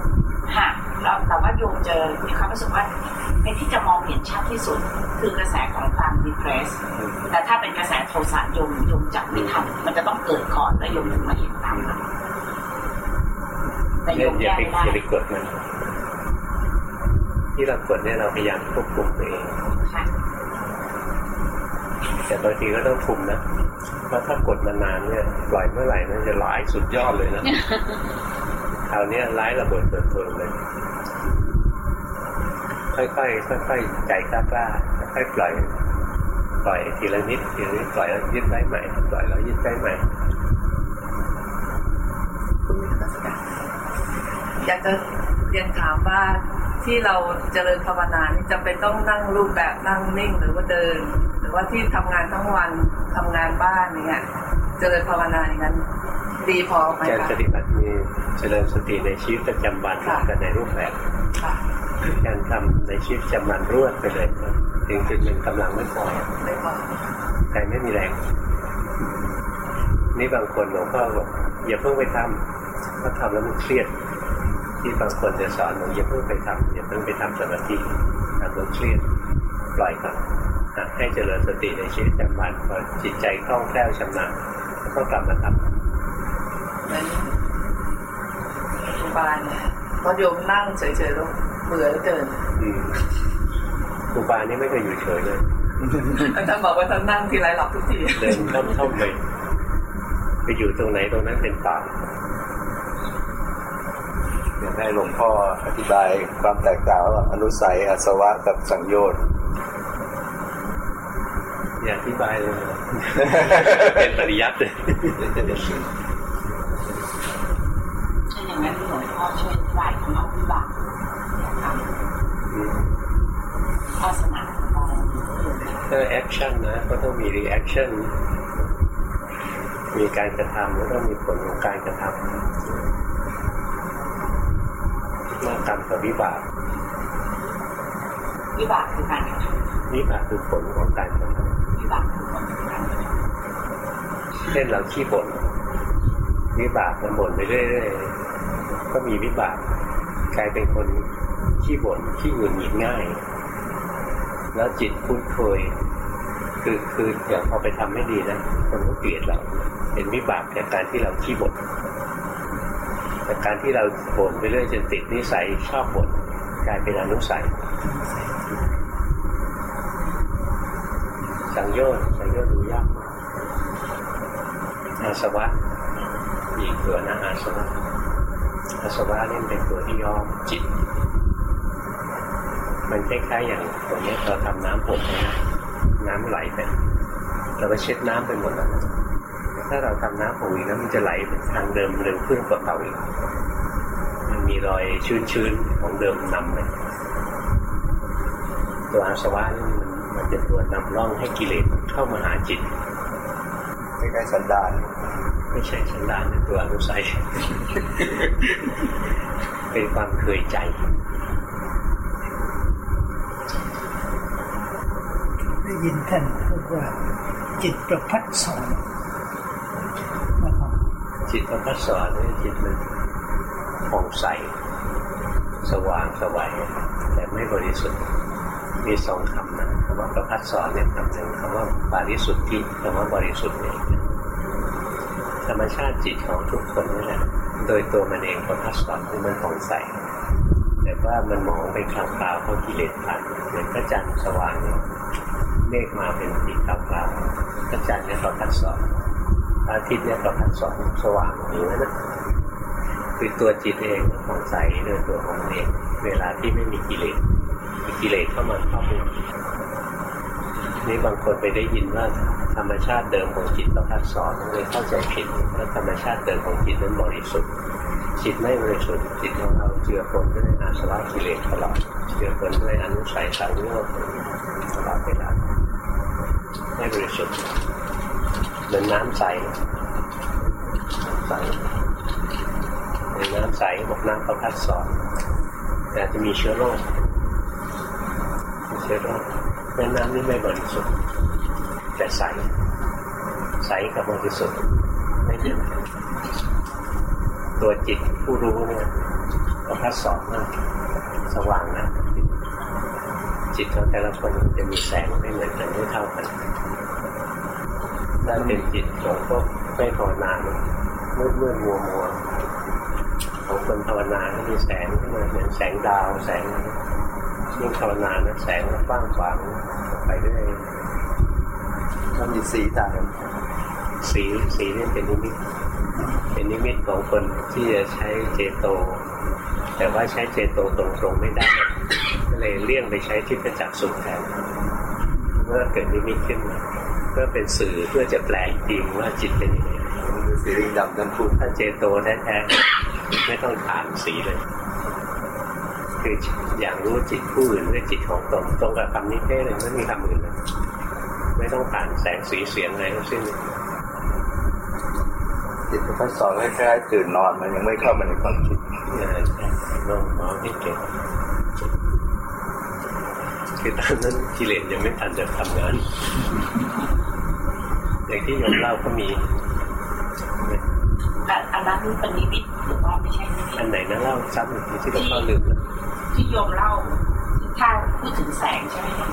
ๆค่ะแล้วแต่ว่าโยมจะมีความรู้สึกว่าไอ้ที่จะมองเห็นชัดที่สุด คือกระแสของความดีเพรส แต่ถ้าเป็นกระแสโทสะโยมโยมจับไม่ทันมันจะต้องเกิดก่อนแล้วโยมถึงมาเห็นตามหลังแต่โยเนี่ยมอย่าแก้ไปไม่ได้อย่าไปกดมันที่เรากดเนี่ยเราพยายามควบคุมตัวเองค่ะแต่บางทีก็ต้องคุมนะเพ ราะถ้ากดมานานเนี่ยปล่อยเมื่อไหร่นั่นจะร้ายสุดยอดเลยนะคราวเนี้ยร้ายระเบิดเปิดเผยเลย ค่อยๆค่อยๆใจกล้าๆค่อยๆปล่อย ปล่อยทีละนิดทีละนิดปล่อยแล้วยึดได้ใหม่ปล่อยแล้วยึดได้ใหม่อยากจะเรียนถามว่าที่เราเจริญภาวนานี่จำเป็นต้องนั่งรูปแบบนั่งนิ่งหรือว่าเดินหรือ ว่าที่ทำงานทั้งวันทำงานบ้านเนี่ยเจริญภาวนาอย่างนั้นดีพอไหมการคะปฏิบัติมีเจริญสติในชีวิตประจำวันค่ะกันในรูปแบบค่ะการทำในชีวิตประจำวันรวดไปเลยถึงจุดหนึ่งกำลังไม่พอไม่พอใจไม่มีแรงนี่บางคนหลวงพ่อบอกอย่าเพิ่งไปทำเพราะทำแล้วมันเครียด ที่บางคนจะสอนบอกอย่าเพิ่งไปทำอย่าเพิ่งไปทำสมาธิทำแล้วเครียดปล่อยก่อนหัด ให้เจริญสติในชีวิตประจำวันพอจิตใจคล่องแคล่วชำนาญแล้วก็กลับมาทำเหมือนครูบาเนี่ยพอโยมนั่งเฉยๆแล้วเบื่อเหลือเกินอืมครูบานี่ไม่เคยอยู่เฉยเลยอาจารย์บอกว่าท่านนั่งทีไรหลับทุกทีเดินท่อมท่อมๆไปไปอยู่ตรงไหนตรงนั้นเป็นป่าอยากให้หลวงพ่ออธิบายความแตกต่างระหว่างอนุสัยอาสวะกับสังโยชน์ อย่าอธิบายเลยนะเป็นปริยัติเลยถ้าอย่างนั้นหลวงพ่อช่วยอธิบายคำว่าวิบากนะคะลักษณะของมันถ้าแอ action นะ ก็ต้องมี reaction มีการกระทำแล้วต้องมีผลของการกระทำเมื่อกรรมกับวิบากวิบากคือการกระทวิบากคือผลของการกระ ช่นเราขี้บ่นวิบากมันบ่นไปเรื่อยๆก็มีวิบากกลายเป็นคนขี้บ่นขี้หงุดหงิดง่าย แล้วจิตคุ้นเคยคือคืออย่างพอไปทำไม่ดีนะคนก็เกลียดเราเป็นวิบากจากการที่เราขี้บ่นแต่การที่เราบ่นไปเรื่อยจนติดนิสัยชอบบ่นกลายเป็นอนุสัยสังโยชน์สังโยชน์ดูยากมากอา สวะอีกตัวนะอาสวะอาสวะนี่เป็นตัวที่ย้อมจิต มันคล้ายๆอย่างตรงนี้เราทำน้ำหกนะน้ำไหลไปเราก็เช็ดน้ำไปหมดแล้วถ้าเราทำน้ำหกอีกนะมันจะไหลไปทางเดิมเร็วขึ้นกว่าเก่าอีกมันมีรอยชื้นๆของเดิมนำไปตัวอาสวะนี่มันมันจะตัวนำร่องให้กิเลสเข้ามาหาจิต คล้ายๆสันดาน ไม่ใช่สันดานเป็นตัวอนุสัย เป็นความเคยใจได้ยินท่านพูดว่าจิตประพัดสอนนะครับจิตประพัดสอนเนี่ยจิตมันผ่องใส สว่างสวัยแต่ไม่บริสุทธิ์มีสองคำนะคำว่าประพัดสอนเนี่ยคำหนึ่งคำว่าบริสุทธิคำว่าบริสุทธิ์เนี่ย ธรรมชาติจิตของทุกคนนี่แหละโดยตัวมันเองประพัดสอนคือมันผ่องใสแต่ว่ามันมองไปคราวคราวเพราะกิเลสผ่านเหมือนพระจันทร์สว่างเนี่ยเมฆมาเป็นสีคราวคราวพระจันทร์เนี่ยประพัดสอนพระอาทิตย์เนี่ยประพัดสอนสว่างอยู่นั่นนะคือตัวจิตเองผ่องใสโดยตัวของมันเองเวลาที่ไม่มีกิเลสมีกิเลสเข้ามาครอบงำ นี่บางคนไปได้ยินว่าธรรมชาติเดิมของจิตประพัดสอนเลยเข้าใจผิดว่าธรรมชาติเดิมของจิตนั้นบริสุทธิ์จิตไม่บริสุทธิ์จิตของเราเจือปนด้วยอาสวะกิเลสตลอดเจือปนด้วยอนุสัยสังโยชน์ตลอดเวลาไม่บริสุทธิ์เหมือนน้ำใสใสในน้ำใสบอกน้ำประพัดสอนแต่จะมีเชื้อโรคเชื้อโรค แม่น้ำนี่ไม่บริสุทธิ์แต่ใส ใสกับบริสุทธิ์ไม่เหมือนกันตัวจิตผู้รู้เนี่ยประพัดสอนมากสว่างนะจิตของแต่ละคนมันจะมีแสงไม่เหมือนกันไม่เท่ากันถ้าเป็นจิตของพวกไม่ภาวนามืดมืดมัวมัวของคนภาวนาก็มีแสงขึ้นมาเหมือนแสงดาวแสง ยิ่งภาวนานะแสงกว้างขวางไปเรื่อยมันมีสีต่างกัน สีสีนี่เป็นนิมิต เป็นนิมิตของคนที่จะใช้เจโต แต่ว่าใช้เจโตตรงๆไม่ได้ ก็เลยเลี่ยงไปใช้ทิพยจักรสุขแทนเมื่อเกิดนิมิตขึ้นมาเพื่อเป็นสื่อเพื่อจะแปลจริงว่าจิตเป็นยังไงสีริงดำทั้งคู่ถ้าเจโตแท้ๆไม่ต้องผ่านสีเลย คือ อย่างรู้จิตผู้อื่นด้วยจิตของตนตรงกับคำนี้เพ่เลยไม่มีคำอื่นเลยไม่ต้องผ่านแสงสีเสียงอะไรทั้งสิ้นจิตประพัดสอนคล้ายๆตื่นนอนมันยังไม่เข้ามาในความคิดเออใช่น้องน้องที่เก่งคือตอนนั้นกิเลสยังไม่ทันจะทำงานอย่างที่โยมเล่าก็มีแต่อันนั้นเป็นนิมิตหรือว่าไม่ใช่นิมิตอันไหนนะเล่าซ้ำอีกทีที่หลวงพ่อลืมแล้ว ที่โยมเล่าถ้าพูดถึงแสงใช่ไหมคะ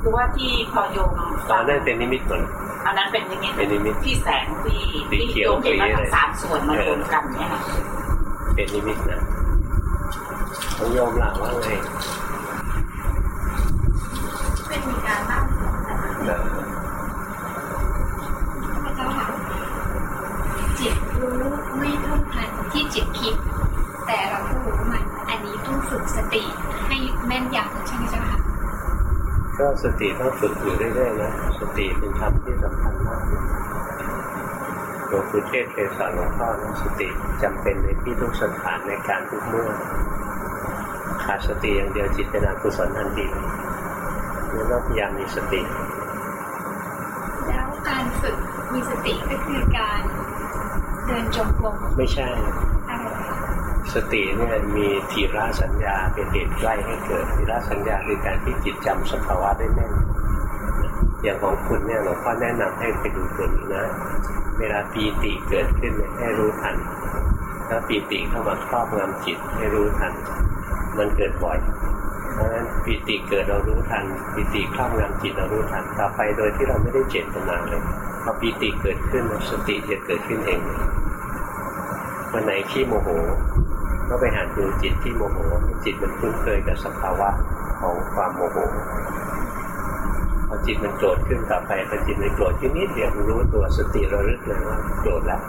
คือว่าที่พอโยมตอนนั้นเป็นนิมิตหมดอันนั้นเป็นนิมิตเป็นนิมิตที่แสงที่สีที่เขียวโยมเห็นว่าสีอะไรทั้งสามส่วนมารวมกันเนี่ยค่ะเป็นนิมิตนะของโยมหล่าว่าไง ก็สติต้องฝึกอยู่เรื่อยๆนะสติเป็นธรรมที่สำคัญมากหลวงปู่เทศเคยสอนหลวงพ่อนะสติจำเป็นในที่ทุกสถานในการทุกเมื่อขาดสติอย่างเดียวจิตเป็นอกุศลทันทีนี่ต้องพยายามมีสติ แล้วการฝึกมีสติก็คือการเดินจงกรมไม่ใช่อะไรคะ สติเนี่ยมีทีระสัญญาเป็นเหตุใกล้ให้เกิดทีระสัญญาคือการที่จิตจำสภาวะได้แม่นอย่างของคุณเนี่ยหลวงพ่อแนะนำให้ไปดูตัวนี้นะ เวลาปีติเกิดขึ้นเนี่ยให้รู้ทันถ้าปีติเข้ามาครอบงำจิตให้รู้ทัน มันเกิดบ่อยเพราะฉะนั้นปีติเกิดเรารู้ทันปีติครอบงำจิตเรารู้ทันต่อไปโดยที่เราไม่ได้เจตนาเลยพอปีติเกิดขึ้นสติจะเกิดขึ้นเองวันไหนขี้โมโห ก็ไปหัดดูจิตที่โมโห จิตมันคุ้นเคยกับสภาวะของความโมโหพอจิตมันโกรธขึ้นต่อไปพอจิตมันโกรธขึ้นนิดเดียวมันรู้ตัวสติระลึกเลยว่าโกรธแล้ว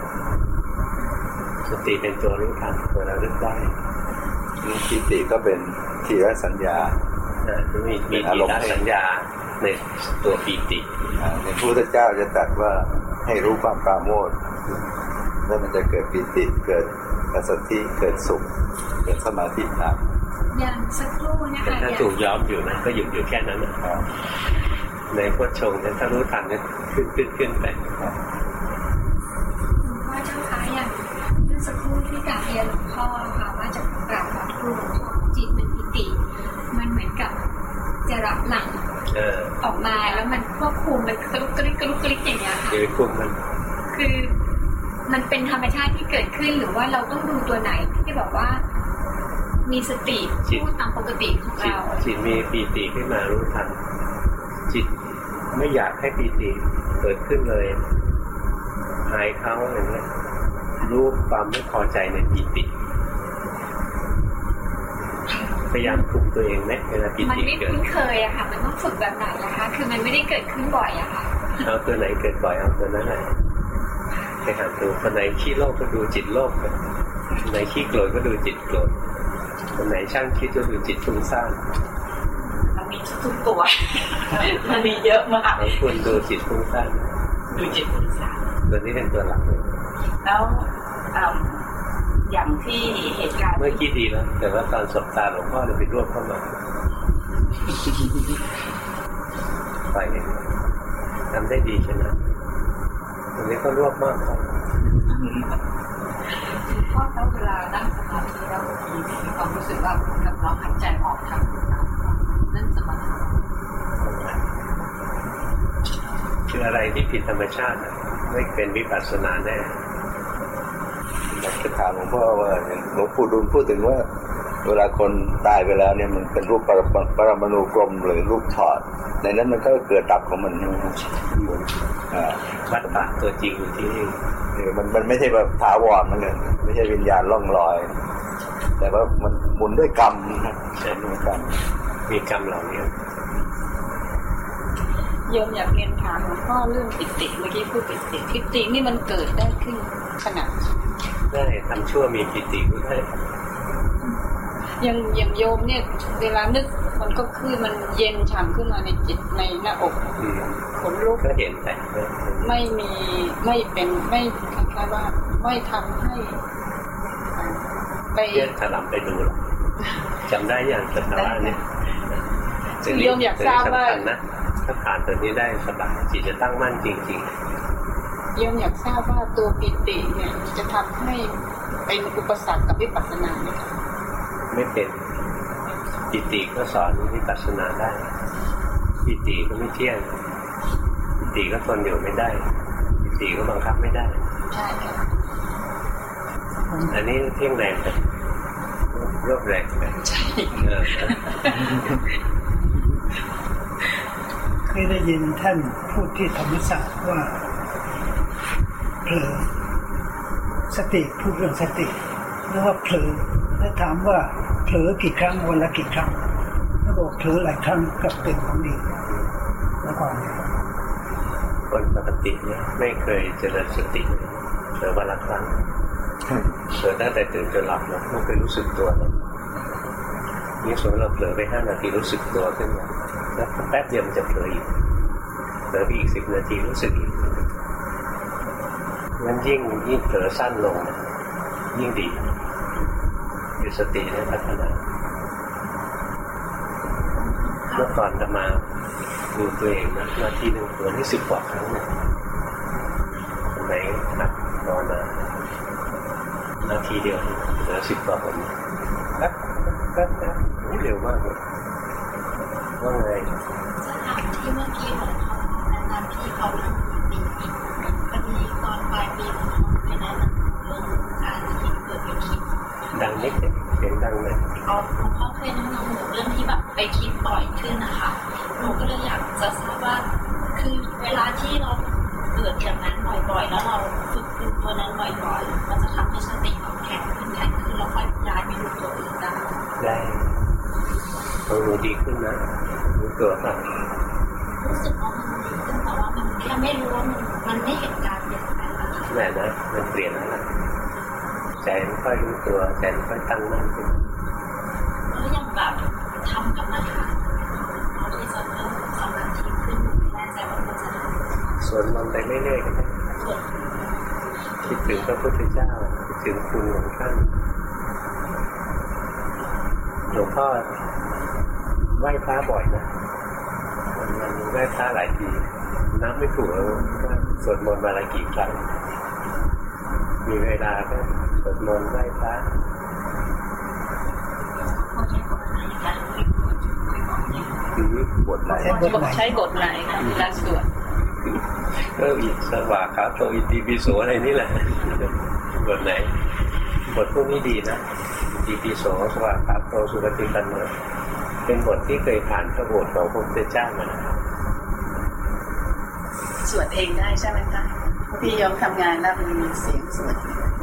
สติเป็นตัวรู้ทันตัวระลึกได้ปิติก็เป็นทีระสัญญาอ่ามีมีทีละสัญญาในตัวปีติอ่าในพระพุทธเจ้าจะตรัสว่าให้รู้ความปราโมทย์แล้วมันจะเกิดปิติเกิด ปัสสติเกิดสุขเกิดสมาธิตามอย่างสักครู่นะแต่คะถ้าอย่างถูกย้อมอยู่นะก็หยุดอยู่แค่นั้นนะอ่าในพุทธชงเนี่ยถ้ารู้ทันเนี่ยขึ้นขึ้นขึ้นไปหลวงพ่อเจ้าคะอย่างเมื่อสักครู่ที่กราบเรียนหลวงพ่อค่ะว่าจะกราบขอทูลหลวงพ่อจิตมันปิติ มันเหมือนกับจะรับหลังเออออกมาแล้วมันควบคุมมันกรุกกริกกรุกกริกอย่างเงี้ยค่ะเดี๋ยวไปคุมมันคือ มันเป็นธรรมชาติที่เกิดขึ้นหรือว่าเราต้องดูตัวไหนที่แบบว่า มีสติพูดตามปกติของจิตเราจิตมีปีติขึ้นมารู้ทัน จิตไม่อยากให้ปีติเกิดขึ้นเลยหายเขาอย่างเงี้ยรู้ความไม่พอใจในปีติพยายามคุมตัวเองไหมเวลาปีมันติไม่เกิดคุ้นเคยอะค่ะ มันต้องฝึกแบบไหนนะคะ คือมันไม่ได้เกิดขึ้นบ่อยอะค่ะ เอาตัวไหนเกิดบ่อยเอาตัวนั้นแหละ ไปหาดูคนไหนขี้โลภก็ดูจิตโลภไปคนไหนขี้โกรธก็ดูจิตโกรธคนไหนช่างคิดก็ดูจิตฟุ้งซ่านมันมีทุกตัวมันมีเยอะมากของคุณดูจิตฟุ้งซ่านดูจิตวิญญาณตัวนี้เป็นตัวหลักเลยแล้วอ่าอย่างที่เหตุการณ์เมื่อกี้ดีแล้วแต่ว่าตอนสบตาหลวงพ่อเลยไปรวบเข้ามาไปเองทำได้ดีใช่ไหมตรง นี้ก็รวบมากครับพ่อเขาเวลานั่งสมาธิแล้วบางทีมีความรู้สึกว่าเหมือนกับเราหายใจออกทางปากนั่นสมาธิคืออะไรที่ผิดธรรมชาติไม่เป็นวิปัสสนาแน่อยากจะถามหลวงพ่อว่าหลวงปู่ดุลพูดถึงว่า เวลาคนตายไปแล้วเนี่ยมันเป็นรูปปรปรมาณูกลมหรือรูปถอด ในนั้นมันก็เกิดดับของมันใช่ไหมอ่าวัด ปากตัวจริงอยู่ที่นี่เออมันมันไม่ใช่แบบถาวรเหมันกันไม่ใช่วิญญาณล่องลอย แต่ว่ามันหมุนด้วยกรรมนะใช่ด้วยกรรมมีกรรมเหล่านี้โยมอยากเรียนถามหลวงพ่อเรื่องปิติเมื่อกี้พูดปิติปิตินี่มันเกิดได้ขึ้นขนาดได้ทำชั่วมีปิติก็ได้อย่างอย่างโยมเนี่ย เวลานึก มันก็คือมันเย็นฉ่ำขึ้นมาในจิตในหน้าอกอืมขนลุกก็เห็นแต่ไม่มีไม่เป็นไม่คล้ายๆว่าไม่ทำให้อ่าไปเที่ยถลำไปดูหรอกจำได้อย่างสภาวะเนี่ยคือโยมอยากทราบว่าสำคัญนะถ้าผ่านตัวนี้ได้สบายจิตจะตั้งมั่นจริงโยมอยากทราบว่าตัวปิติเนี่ยจะทำให้เป็นอุปสรรคกับวิปัสสนาไหมคะๆไม่เป็น ปิติก็สอนวิปัสสนาได้ปิติก็ไม่เที่ยงปิติก็ทนอยู่ไม่ได้ปิติก็บังคับไม่ได้ใช่ค่ะอันนี้เที่ยงแรงแต่รวบแรงแต่ใช่เออเคยได้ยินท่านพูดที่ธรรมศาสตร์ว่าเผลอสติพูดเรื่องสติแล้วว่าเผลอแล้วถามว่า เผลอกี่ครั้งวันละกี่ครั้งแล้วบอกเผลอหลายครั้งกับเป็นของดีแล้วก็คนปกติเนี่ยไม่เคยเจริญสติเผลอวันละครั้งเผลอตั้งแต่ตื่นจนหลับนะไม่เคยรู้สึกตัวเลยนี่สมมติเราเผลอไปห้านาทีรู้สึกตัวขึ้นมาแล้วแป๊บเดียวมันจะเผลออีกเผลอไปอีกสิบนาทีรู้สึกอีกงั้นยิ่งยิ่งเผลอสั้นลง ยิ่งดี อยู่สติเนี่ยพัฒนาเมื่อก่อนจะมาดูตัวเองนะนาทีหนึ่งเผลอนี่สิบกว่าครั้งเนี่ยคนไหนหนักนอนมานาทีเดียวเหลือสิบกว่าคนแป๊บแป๊บแป๊บนี่เร็วมากเลยว่าไงจะถามที่เมื่อกี้หลวงพ่อแนะนำที่เขาทำปีพอดีตอนปลายปีหลวงพ่อไปแนะนำเรื่องการที่เกิดไปคิดดังนิดเดียว เสียงดังเลยเอาหลวงพ่อเคยแนะนำหนูเรื่องที่แบบไปคิดบ่อยขึ้นนะคะหนูก็เลยอยากจะทราบว่า คือเวลาที่เราเกิดอย่างนั้นบ่อยๆ แล้วเราฝึกดูตัวนั้นบ่อยๆ มันจะทำให้สติเราแข็งขึ้นแข็งขึ้นแล้วค่อยย้ายไปดูตัวอื่นได้ได้ต้องรู้ดีขึ้นนะรู้ตัวครับรู้สึกว่ามันดีขึ้นแต่ว่ามันแค่ไม่รู้ว่ามันมันไม่เห็นการเปลี่ยนแปลงอะไรแม่นะมันเปลี่ยนแล้วล่ะใจมัน ค่อยรู้ตัวใจมันค่อยตั้งมั่นขึ้นแล้วอย่างแบบทำกรรมฐานเราที่จะเพิ่มสมาธิขึ้นไม่แน่ใจว่ามันจะทำสวนมันต์ไปเรื่อยๆก็ได้ส่วนคิดถึงพระพุทธเจ้าคิดถึงคุณของท่านหลวงพ่อไหว้พระบ่อยนะวันวันๆไหว้พระหลายทีนับไม่ถูกแล้วว่าสวดมนต์มาละกี่ครั้งมีเวลาก็สว ดมนต์ไหว้พระพอใช้กฎหมายการไม่ไม่บอกเนี่ยคือบทไหนใช้บทไหนใช้บทไหนคะเวลาสวดก็อิสวาขาโตอิติปิโสอะไรนี่แหละบทไหนบทพวกนี้ดีนะอิติปิโสสวาขาโตสุปฏิปันโนเป็นบทที่เคยผ่านพระโอษฐ์ของพระพุทธเจ้ามานะสวดเองได้ใช่ไหมคะพี่ยอมทำงานแล้วมันมีเสียงสวด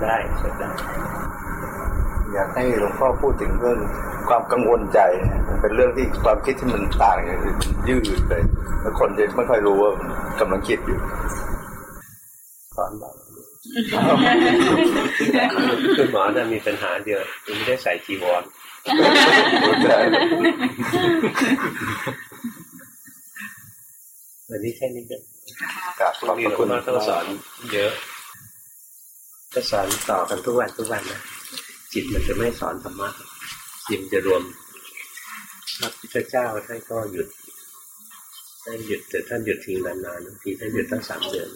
ได้สวดได้อยากให้หลวงพ่อพูดถึงเรื่องความกังวลใจนะมันเป็นเรื่องที่ความคิดที่มันต่างอย่างอื่นยืดไปแล้วคนจะไม่ค่อยรู้ว่ามันกำลังคิดอยู่สอนบอกคุณหมอน่ะมีปัญหาเดียวคือไม่ได้ใส่จีวรวันนี้แค่นี้กันกราบพขรุ่องบนี้หลวงคุณพ่อต้องสอนเยอะ จะสอนต่อกันทุกวันทุกวันนะจิตมันจะไม่สอนธรรมะจิตจะรวมพระพุทธเจ้าท่านก็หยุดท่านหยุดแต่ท่านหยุดทิ้งนานๆบางทีท่านหยุดตั้งสามเดือน